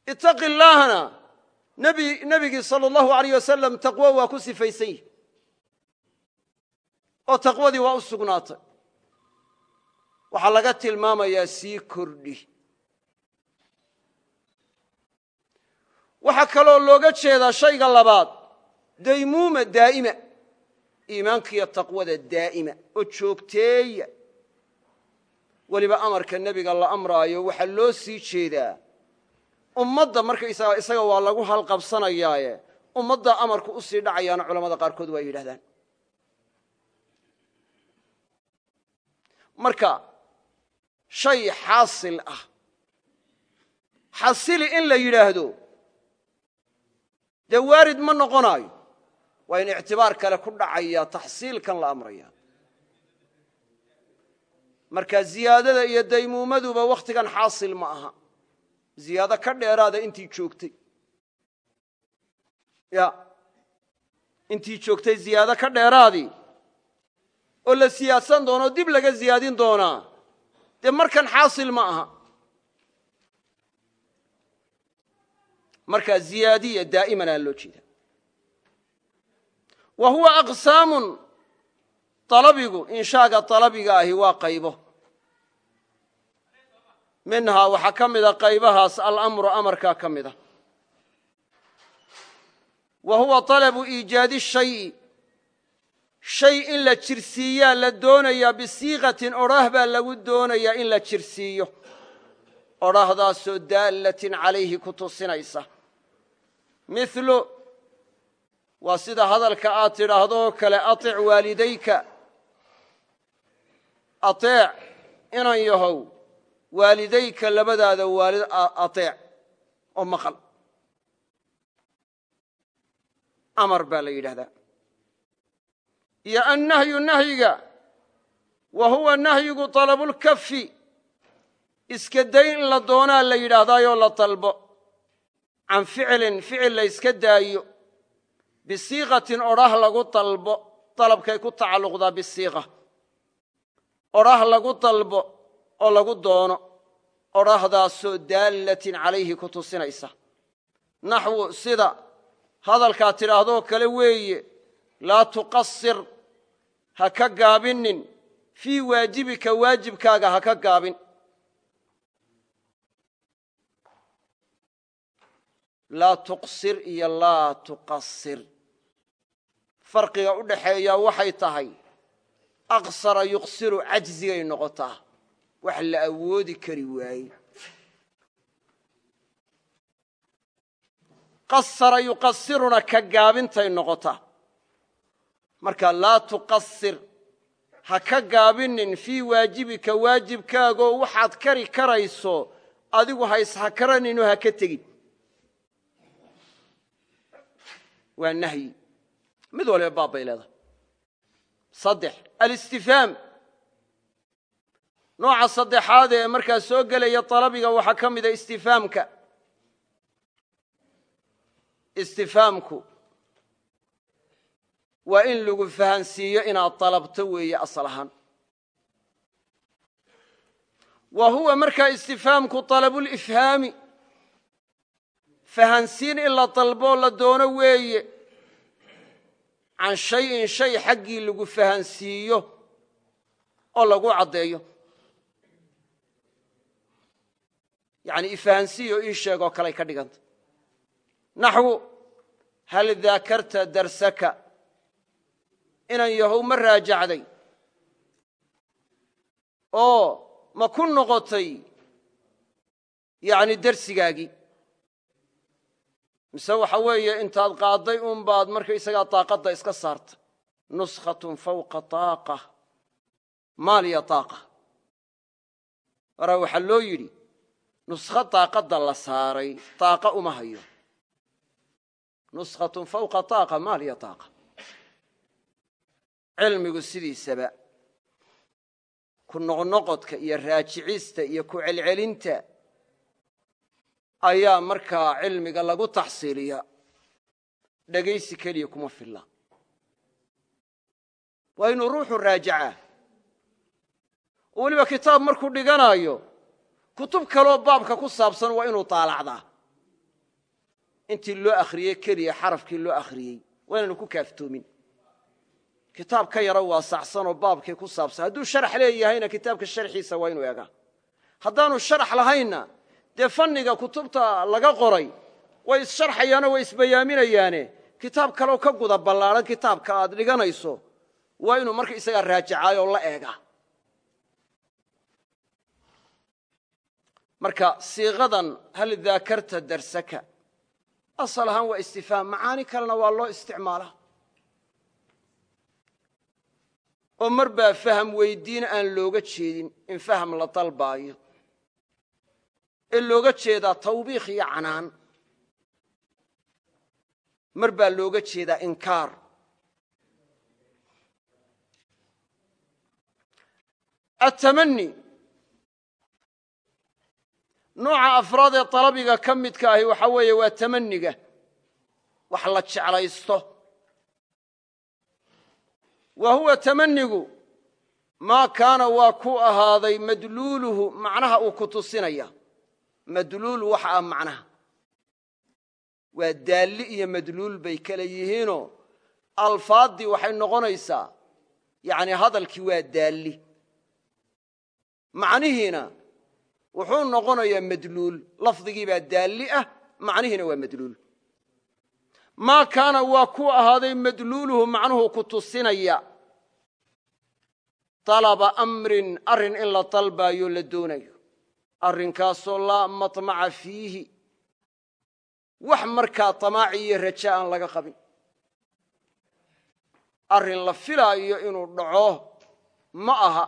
Speaker 1: Itaqi illaahna nebigii sal allahu alayh wasalam taqwo waa ku sifaysan yihi oo taqwadii waa u sugnaatay. Waxaa laga tilmaamayaa sii kordhi. Waxaa kaloo daymuuma daa'ima iimaankiiyo taqwada daa'ima oo joogteeya. Weliba amarka nebiga la amraayo waxaa loo sii jeedaa ummadda markaysaga isaga waa lagu halqabsanayaaye ummadda amarku u sii dhacayaana culamada qaarkood waa yidhahdaan marka shay xaasil ah. Xasili in la yidhaahdo dee waarid ma noqonaayo waa in ictibaar kale ku dhacaya taxsiilkan la amraya. Marka ziyaadada iyo daymuumaduba wakhtigan xaasil ma aha. Ziyaado ka dheeraada intii joogtay. Ya. Intii joogtay ziyaado ka dheeraadii oo la siyaadsan doono dib laga ziyaadin doonaa dee markan xaasil wa huwa aqsaamun alabigu inshaaga alabiga ahi waa qaybo. Minhaa waxaa ka mida qaybahaas alamru amarkaa ka mida. Wa huwa طalabu iijaadi shayi. Shay in la jirsiiyaa la doonayaa bisiiqatin odhaah baa lagu ku tusinaysa waa sida hadalka aad tidhaahdooo kale aic waalidayka. Aeec inan yahow waalidayka labadaada waalid aeec oo maqal. Amar baa la yidhahdaa iyo annahyu nahyiga wa huwa nahyigu dalabulkafi iska dayn in la doonaa la yidhaahdaayoo la dalbo can ficilin ficil la yska daayo bisiiqatin odhah lagu dalbo dalabkay ku tacalluqdaa bisiiqa. Odhah lagu dalbo oo lagu doono odhahdaasoo daallatin calayhi ku tusinaysa. Naxwu sida hadalkaad tidhaahdoo kale weeye laa tuqasir ha ka gaabinin fii waajibika waajibkaaga ha ka gaabin. Laa tuqsir iyo laa tuqasir farqiga u dhaxeeyaa waxay tahay aqsara yuqsiru cajzigay noqotaa. Wax la awoodi kari waaye qasara yuqasiruna ka gaabintay noqotaa. Marka laa tuqasir ha ka gaabinin fii waajibika waajibkaagoo waxaad kari karayso adigu ha ishakaraninoo ha ka tegin. Waa nahyi mid waliba baab bay leedahay. Saddex alistifhaam nooca saddexaad ee markaa soo gelaya dalabiga waxaa ka mida istifhaamka istifhaamku waa in lagu fahansiiyo inaad dalabto weeye asal ahaan. Wa huwa markaa istifhaamku طalabulifhaami fahansiin in la dalboo la doono weeye can shayin shay xaggii lagu fahansiiyo oo lagu caddeeyo. Yani ifahansiiyo ii sheeg oo ka dhiganta. Naxwu hal daakarta darsaka? Inan yahow ma raajacday. Oo ma ku noqotay yani dersigaagii mise waxa weeye intaad qaadday un baad markaysagaa daaqadda iska saarta. Nuskhatun fawqa taaqa. Maaliya taaqa. Waraa waxaa loo yidhi nuskho daaqadda la saaray taaqa uma hayo. Nuskhatun fawqa taaqa maaliya taaqa. Cilmigu sidiisaba ku noqnoqodka iyo raajicista iyo ku celcelinta ayaa markaa cilmiga lagu taxsiiliya dhegaysi keliya kuma filla. Waa inuu ruuxu raajacaa oo weliba kitaab markuu dhiganaayo kutub kaloo baabka ku saabsan waa inuu taalacdaa. Intii loo akhriyey keliya xarafkii loo akhriyey waa inaanu ku kaaftoomin. Kitaab ka yaro waasacsanoo baabkii ku saabsan. Hadduu sharax leeyahayna kitaabka sharxiisa waa inuu egaa haddaanu sharax lahaynna dee fanniga kutubta laga qoray way issharxayaanoo way isbayaaminayaane. Kitaab kaleo ka guda ballaadhan kitaabka aad dhiganayso waa inuu marka isagaa raajacaayoo la eegaa. Marka siiqadan hal daakarta darsaka. Asal ahaan waa istifhaam macaani kalena waa loo isticmaalaa oo mar baa faham weydiin aan looga jeedin in faham la dalbaayo ee looga jeedaa tawbiikh iyo canaan. Mar looga jeedaa inkaar. Atamani nooca afraad ee dalabiga ka midka ahi waxaa weeye waa tamaniga wax la jeclaysto. Wa huwa tamanigu maa kaana waa ku ahaaday madluuluhu macnaha uu ku tusinaya madluul waxa ah macnaha. Waa daalli iyo madluul bay kala yihiinoo alfaaddii waxay noqonaysaa yacni hadalkii waa daalli. Macnihiina wuxuu noqonayaa madluul lafdigii baa daalli ah macnihiina waa madluul. Maa kaana waa ku ahaaday madluuluhu macnuhu ku tusinaya dalaba amrin arrin in la dalbaayo la doonayo arrinkaasoo laa maطmaca fiihi. Wax markaa tamaaci iyo raja aan laga qabin. Arrin la filaayo inuu dhaco ma aha.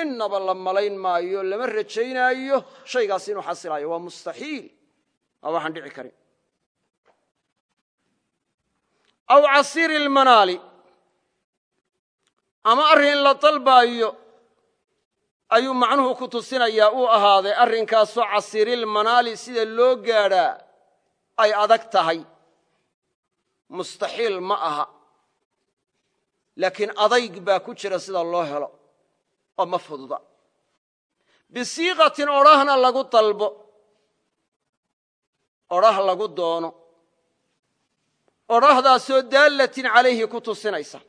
Speaker 1: Innaba la malayn maayo lama rajaynaayo shaygaas inuu xasilaayo waa mustaxiil. Waa waxaan dhici karin. Aw casiiri lmanaali ama arrin in la dalbaayo ayuu macnuhu ku tusinayaa uu ahaaday arrinkaasoo casiirilmanaali sida loo gaadhaa ay adag tahay. Mustaxiil ma aha. Laakiin adayg baa ku jira sida loo helo oo ma fududa. Bisiiqatin odhahna lagu dalbo. Odhah lagu doono. Odhahdaasoo daallatin calayhi ku tusinaysa.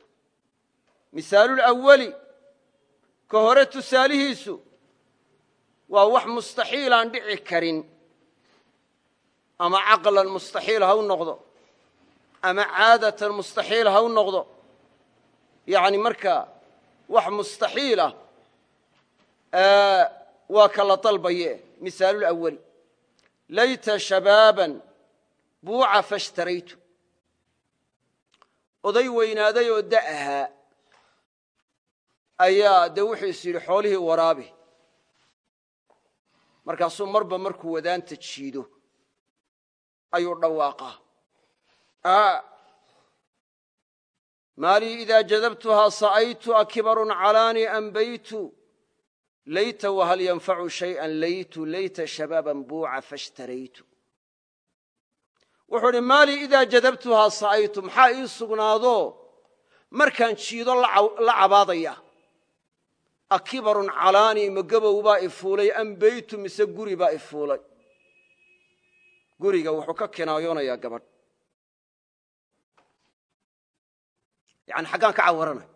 Speaker 1: Misaalulawali ka hore tusaalihiisu waa wax mustaxiilaan dhici karin ama caqlan mustaxiil ha u noqdo ama caadatan mustaxiil ha u noqdo. Yacni markaa wax mustaxiilah waa ka la dalbaye misaalulawali layta shabaaban buuca fashtaraytu. Oday weynaaday oo da ahaa ayaa dee wuxuu is yidhi waraabi. Markaasuu marba markuu wadaanta jiido ayuu dhawaaqaa. Maalii idaa jadabtuhaa sa'aytu akibarun calaanii ambaytu layta wahal yanfacu shayئan laytu layta shabaaban buuca fashtaraytu. Wuxuu idhi maalii idaa jadabtuhaa sa'aytu maxaa ii sugnaado markaan jiido la cabaadaya akibarun calaani ma gabow baa i fuulay am beytu mise guri baa i fuulay. Guriga wuxuu ka kinaayoonayaa gabadh. Yani xaggaan ka cawaranay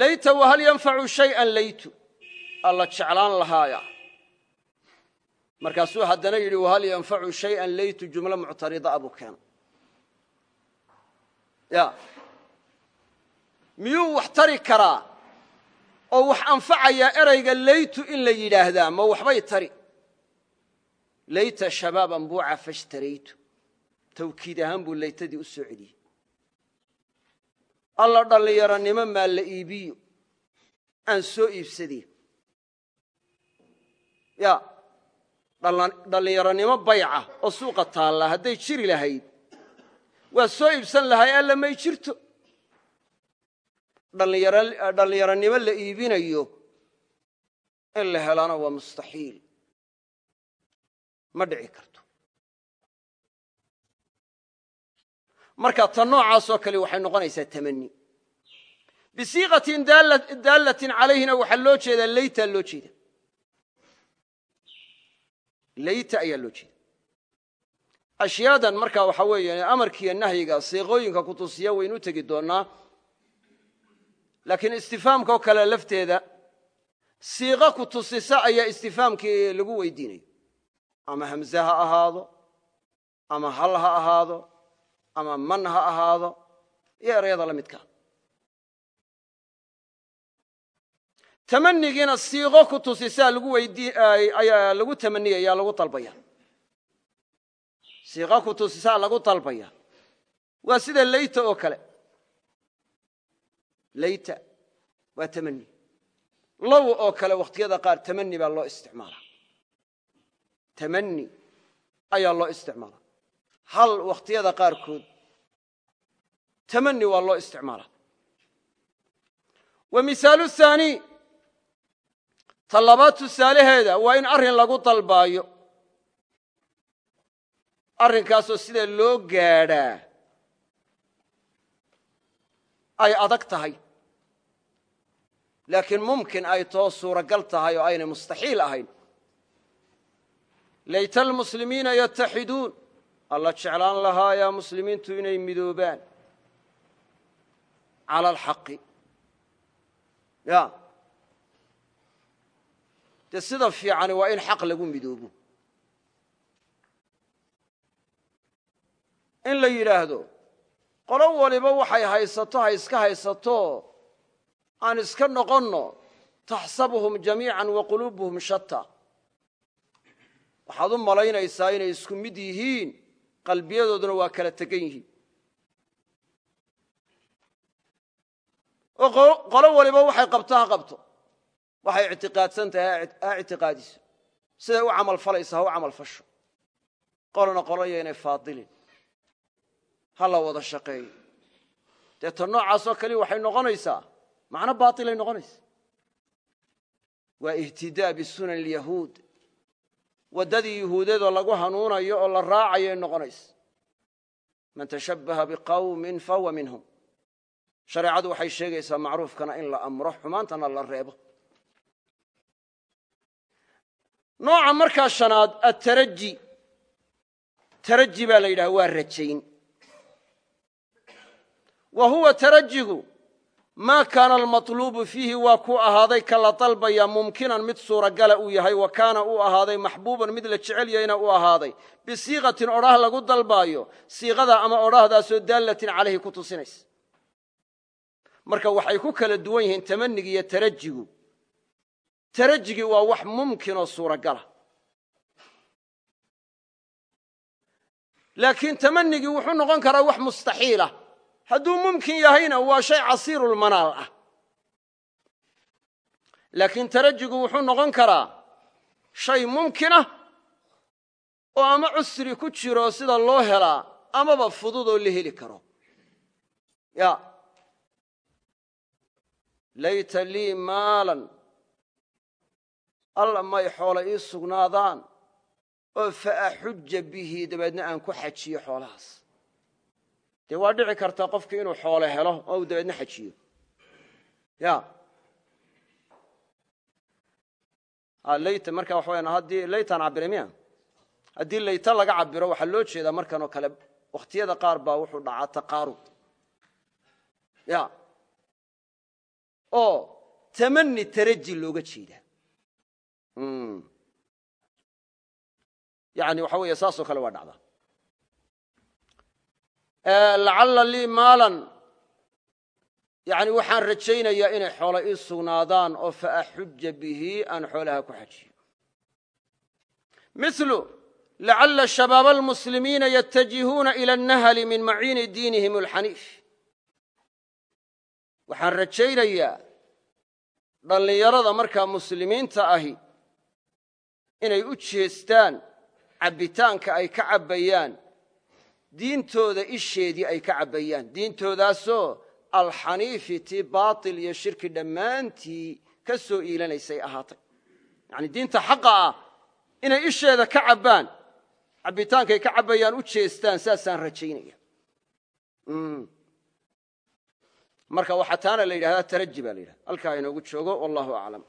Speaker 1: layta wahal yanfacu shay'an laytu? Alla jeclaan lahaaya. Markaasuu haddana yidhi wahal yanfacu shay'an laytu? Jumlo muctarida abuu keena miyuu wax tari karaa? oo wax anfacayaa erayga laytu in la yidhaahdaa ma waxbay tari. Layta shabaaban buuca fashtaraytu tawkiid ahaan buu laytadii u soo celiyey. Alla dhallinyaranimo maa la iibiyo? Aan soo iibsadee. Ya dhallinyaranimo bayca oo suuqa taalla hadday jiri lahayd. Waa soo iibsan lahay alla may jirto dhallinyaranimo la iibinayo in la helana waa mustaxiil. Ma dhici karto. Marka ta noocaasoo kale waxay noqonaysaa tamani bisiiqatin daallatin calayhina waxaa loo jeedaa laytaa loo jeeda. Layta ayaa loo jeeda. Ashyaadan marka waxaa weeye amarkiiyo nahyiga siiqooyinka kutusiya waynu tegi doonnaa laakiin istifaamkaoo kale lafteeda siiqo ku tusisa ayaa istifaamkii lagu weydiinayo ama hamze ha ahaado ama hal ha ahaado ama man ha ahaado iyo erayada la midka. Tamanigiina siiqo ku tusisaa lagu tamaniyaya lagu dalbaya siiqo ku tusisaa lagu dalbaya waa sida layta oo kale layta waa tamani low oo kale wakhtiyada qaar tamani baa loo isticmaala tamani ayaa loo isticmaala hal wakhtiyada qaarkood tamani waa loo isticmaala wa misaalu haani ta labaad tusaalaheeda waa in arrin lagu dalbaayo. Arrinkaasoo sida loo gaadhaa ay adag tahay. Laakiin mumkin ay too suuragal tahay oo aynay mustaxiil ahayn. Layta almuslimiina yataxiduun alla jeclaan lahaayaa muslimiintu inay midoobaan. Cala alxaqi. Ya. Dee sida fiicani waa in xaq lagu midoobo. In la yidhaahdo qolo waliba waxay haysato ha iska haysato. Aan iska noqonno. Taxsabuhum jamiican wa quluubuhum shata waxaad u malaynaysaa inay isku mid yihiin. Qalbiyadooduna waa kala tegan yihiin. Oo qolo waliba waxay qabto ha qabto. Waxay ictiqaadsan ha ictiqaadiso. Siday u camal falaysa ha u camal fasho. Qolona qoloya inay faadilin ha la wada shaqeeyo dee ta noocaasoo kali waxay noqonaysaa macno baailay noqonaysa waa ihtidaa bisunan alyahuud. Waddadii yuhuudeedoo lagu hanuunayo oo la raacayay noqonaysa man tashabbaha biqawmin fahuwa minhum. Shareecadu waxay sheegaysaa macruufkana in la amro xumaantana la reebo. Nooca markaa shanaad ataraji taraji baa la yidhaha waa rajayn wa huwa tarajigu. Maa kaana almatluubu fiihi waa ku ahaaday ka la dalbaya mumkinan mid suuragala uu yahay wa kaana uu ahaaday maxbuuban mid la jecel yahayna uu ahaaday. Bisiiqatin odhah lagu dalbaayo siiqada ama odhahdaasoo daallatin calayhi ku tusinaysa. Marka waxay ku kala duwan yihiin tamanigi iyo tarajigu. Tarajigii waa wax mumkinoo suuragala. Laakiin tamanigii wuxuu noqon karaa wax mustaxiilah hadduu mumkin yahayna waa shay casiirulmanaal ah. Laakiin tarajigu wuxuu noqon karaa shay mumkinah oo ama cusri ku jiro sida loo helaa amaba fududoo la heli karo. Ya. Layta lii maalan. Alla may xoola ii sugnaadaan oo fa axuja bihi dabeedna aan ku xajiyo xoolahaas dee waa dhici kartaa qofki inuu xoole helo oo uu dabeedna xajiyo. Ya. Layt marka waxa wayaan haddii laytaan cabire miya? Haddii layta laga cabiro waxaa loo jeedaa markan oo kale wakhtiyada qaar baa wuxuu dhacaa taqaarud ya. Oo tamani taraji looga jeeda yani waxa weeye saasoo kale waa dhacda lacalla lii maalan. Yani waxaan rajaynayaa inay xoola ii sugnaadaan oo faaxuja bihi aan xoolaha ku xajiyo. Milu lacalla shabaaba almuslimiina yatajihuuna ila annahli min maciini diinihim alxaniif. Waxaan rajaynayaa dhallinyarada markaa muslimiinta ahi inay u jeestaan cabbitaanka ay ka cabbayaan diintooda isheedii ay ka cabbayaan. Diintoodaasoo alxaniifi tii baatil iyo shirki dhammaantii ka soo iilanaysay ahaatay. Yacni diinta xaqa ah inay isheeda ka cabbaan cabbitaankay ka cabbayaan u jeestaan saasaan rajaynaya. Marka waxaa taana la yidhahdaa taraji baa la yidhahda halkaa inoogu joogo wallahu aclam